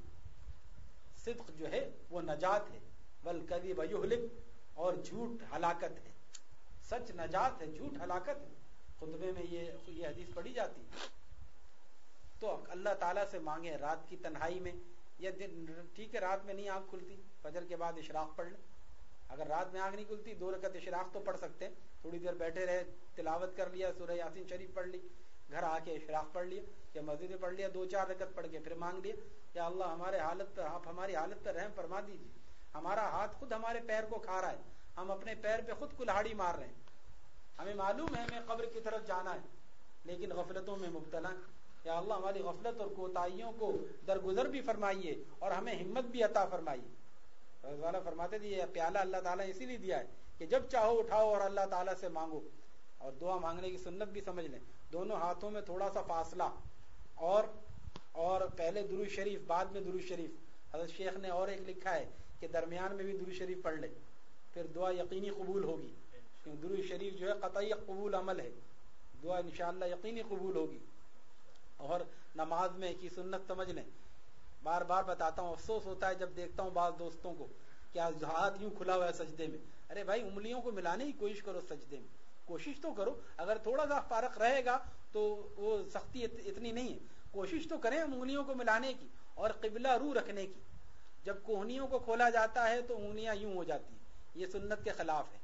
صدق جو ہے وہ نجات ہے۔ بل کبھی یہلک، اور جھوٹ ہلاکت ہے۔ سچ نجات ہے، جھوٹ ہلاکت ہے۔ خطبے میں یہ یہ حدیث پڑھی جاتی تو اللہ تعالیٰ سے مانگے رات کی تنہائی میں، یا دن ٹھیک ہے، رات میں نہیں آنکھ کھلتی، فجر کے بعد اشراق پڑھ لیں۔ اگر رات میں آنکھ نہیں کھلتی، دو رکعت اشراق تو پڑھ سکتے ہیں۔ تھوڑی دیر بیٹھے رہے، تلاوت کر لیا، سورہ یاسین شریف پڑھ لی۔ گھر آ کے اشراق پڑھ لیا یا مسجد پڑھ لیا، دو چار رکعت پڑھ کے پھر مانگ لیا، یا اللہ ہمارے حالت پر، آپ ہماری حالت پر رحم فرما دیجیے ہمارا ہاتھ خود ہمارے پیر کو کھا رہا ہے، ہم اپنے پیر پہ خود کلاڑی مار رہے ہیں۔ ہمیں معلوم ہے ہمیں قبر کی طرف جانا ہے، لیکن غفلتوں میں مبتلا۔ یا اللہ ہماری غفلت اور کوتاہیوں کو درگزر بھی فرمائیے اور ہمیں ہمت بھی عطا فرمائیے۔ والا فرماتے تھے، یہ پیالہ اللہ تعالیٰ اسی لیے دیا ہے کہ جب چاہو اٹھاؤ اور اللہ تعالیٰ سے مانگو۔ اور دعا مانگنے کی سنت بھی سمجھ لیں۔ دونوں ہاتھوں میں تھوڑا سا فاصلہ اور اور پہلے درو شریف، بعد میں درو شریف۔ حضرت شیخ نے اور ایک لکھا ہے کہ درمیان میں بھی درو شریف پڑھ لے، پھر دعا یقینی قبول ہوگی۔ درو شریف جو ہے قطعی قبول عمل ہے۔ دعا انشاءاللہ یقینی قبول ہوگی۔ اور نماز میں کی سنت سمجھ لیں۔ بار بار بتاتا ہوں، افسوس ہوتا ہے جب دیکھتا ہوں بعض دوستوں کو کیا ہاتھ یوں کھلا ہوا ہے سجدے میں۔ ارے بھائی، انگلیوں کو ملانے کی کوشش کرو سجدے میں۔ کوشش تو کرو، اگر تھوڑا سا فارق رہے گا تو وہ سختی اتنی نہیں ہے۔ کوشش تو کریں انگلیوں کو ملانے کی اور قبلہ رو رکھنے کی۔ جب کوہنیوں کو کھولا جاتا ہے تو انگلیاں یوں ہو جاتی ہیں۔ یہ سنت کے خلاف ہے۔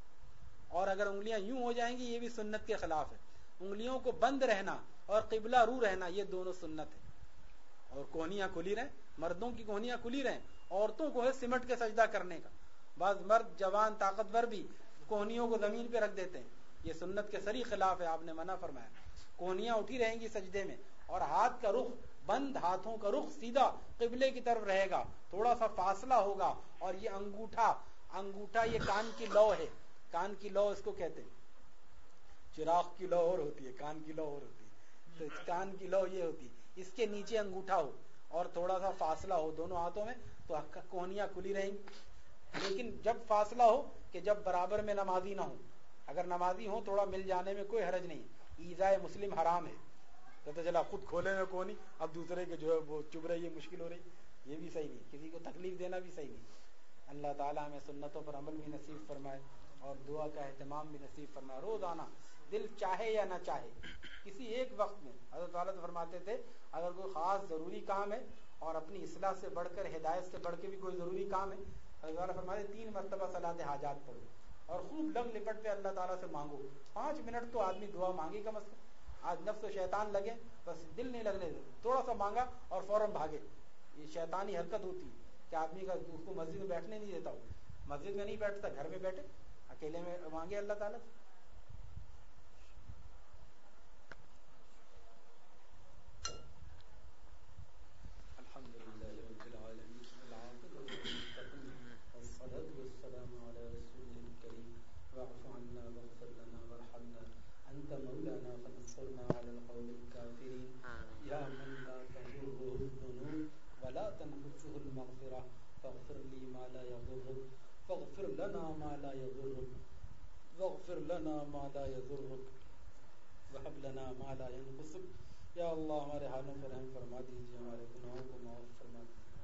اور اگر انگلیاں یوں ہو جائیں گی، یہ بھی سنت کے خلاف ہے۔ انگلیوں کو بند رہنا اور قبلہ رو رہنا، یہ دونوں سنت ہے اور کوہنیاں کھلی رہیں، مردوں کی کوہنیاں کھلی رہیں، عورتوں کو ہے سمٹ کے سجدہ کرنے کا۔ بعض مرد جوان طاقتور بھی کوہنیوں کو زمین پہ رکھ دیتے ہیں۔ یہ سنت کے سری خلاف ہے، آپ نے منع فرمایا۔ کوہنیاں اٹھی رہیں گی سجدے میں اور ہاتھ کا رخ بند، ہاتھوں کا رخ سیدھا قبلے کی طرف رہے گا۔ تھوڑا سا فاصلہ ہوگا اور یہ انگوٹھا انگوٹھا یہ کان کی لو ہے۔ کان کی لو اس کو کہتے ہیں۔ چراغ کی لو اور ہوتی ہے، کان کی لو اور ہوتی ہے۔ تو کان کی لو یہ ہوتی ہے۔ اس کے نیچے انگوٹھا ہو اور تھوڑا سا فاصلہ ہو دونوں ہاتھوں میں تو کوہنیاں کھلی رہیں گی۔ لیکن جب فاصلہ ہو کہ جب برابر میں نمازی نہ ہو اگر نمازی ہو تھوڑا مل جانے میں کوئی حرج نہیں۔ ایزائے مسلم حرام ہے۔ پتہ چلا خود کھولے میں کونی، اب دوسرے کے جو ہے وہ چب رہی ہے مشکل ہو رہی۔ یہ بھی صحیح نہیں، کسی کو تکلیف دینا بھی صحیح نہیں۔ اللہ تعالیٰ ہمیں سنتوں پر عمل بھی نصیب فرمائے اور دعا کا اہتمام بھی نصیب فرمائے۔ روزانہ، دل چاہے یا نہ چاہے، کسی ایک وقت میں۔ حضرت والد فرماتے تھے، اگر کوئی خاص ضروری کام ہے اور اپنی اصلاح سے بڑھ کر، ہدایت سے بڑھ کے بھی کوئی ضروری کام ہے، حضرت والا فرماتے تین مرتبہ صلاح حاجات پڑھو۔ اور خوب لگ لپٹ پہ اللہ تعالیٰ سے مانگو۔ پانچ منٹ تو آدمی دعا مانگی کم از کم۔ آج نفس و شیطان لگے، بس دل نہیں لگنے دے۔ تھوڑا سا مانگا اور فوراً بھاگے۔ یہ شیطانی حرکت ہوتی ہے کہ آدمی کا اس کو مسجد میں بیٹھنے نہیں دیتا ہو۔ مسجد میں نہیں بیٹھتا، گھر میں بیٹھے، اکیلے میں مانگے اللہ تعالیٰ سے۔ يضرك. واغفر لنا ما لا يضرك. وهب لنا ما لا ينقصك. یا اللہ ہمارے حالوں پر رحم فرما دیجیے، ہمارے گناہوں کو معاف فرما دیجیے۔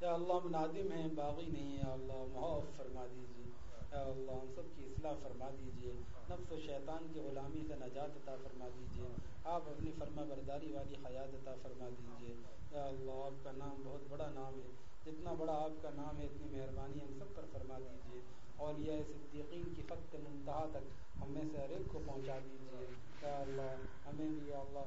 یا اللہ، ہم نادم ہیں باغی نہیں ہیں۔ اللہ، معاف فرما دیجیے۔ یا اللہ، ہم سب کی اصلاح فرما دیجیے۔ نفس و شیطان کی غلامی سے نجات عطا فرما دیجیے۔ آپ اپنی فرما برداری والی حیات عطا فرما دیجیے۔ یا اللہ، آپ کا نام بہت بڑا نام ہے۔ جتنا بڑا آپ کا نام ہے، اتنی مہربانی ہم سب پر فرما دیجیے۔ اولیاء صدیقین کی خط منتہا تک ہم میں سے ہر ایک کو پہنچا دیجیے۔ یا اللہ، ہمیں بھی، یا اللہ،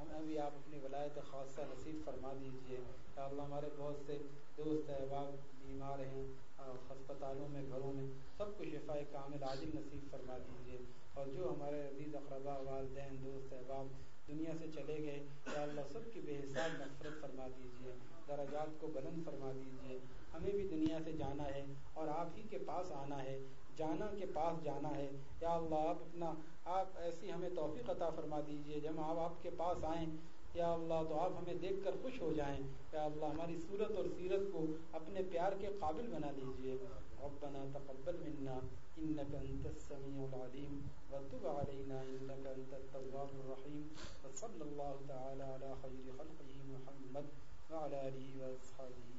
ہمیں بھی آپ اپنی ولایت خاصہ نصیب فرما دیجیے۔ یا اللہ، ہمارے بہت سے دوست، احباب، بیمار ہیں، ہسپتالوں میں، گھروں میں، سب کو شفا کامل عاجل نصیب فرما دیجیے۔ اور جو ہمارے عزیز، اقربا، والدین، دوست، احباب دنیا سے چلے گئے، یا اللہ، سب کی بے حساب نفرت فرما دیجیے۔ درجات کو بلند فرما دیجیے ہمیں بھی دنیا سے جانا ہے اور آپ ہی کے پاس آنا ہے۔ جانا کے پاس جانا ہے۔ یا اللہ، آپ اپنا، آپ ایسی ہمیں توفیق عطا فرما دیجیے۔ جب آپ آپ کے پاس آئیں، یا اللہ، تو آپ ہمیں دیکھ کر خوش ہو جائیں۔ یا اللہ، ہماری صورت اور سیرت کو اپنے پیار کے قابل بنا لیجیے۔ ربنا تقبل منا انك انت السميع العليم وتب علينا انك انت التواب الرحيم وصلى الله تعالى على خير خلقه محمد۔ ve ala alihi ve ashabihi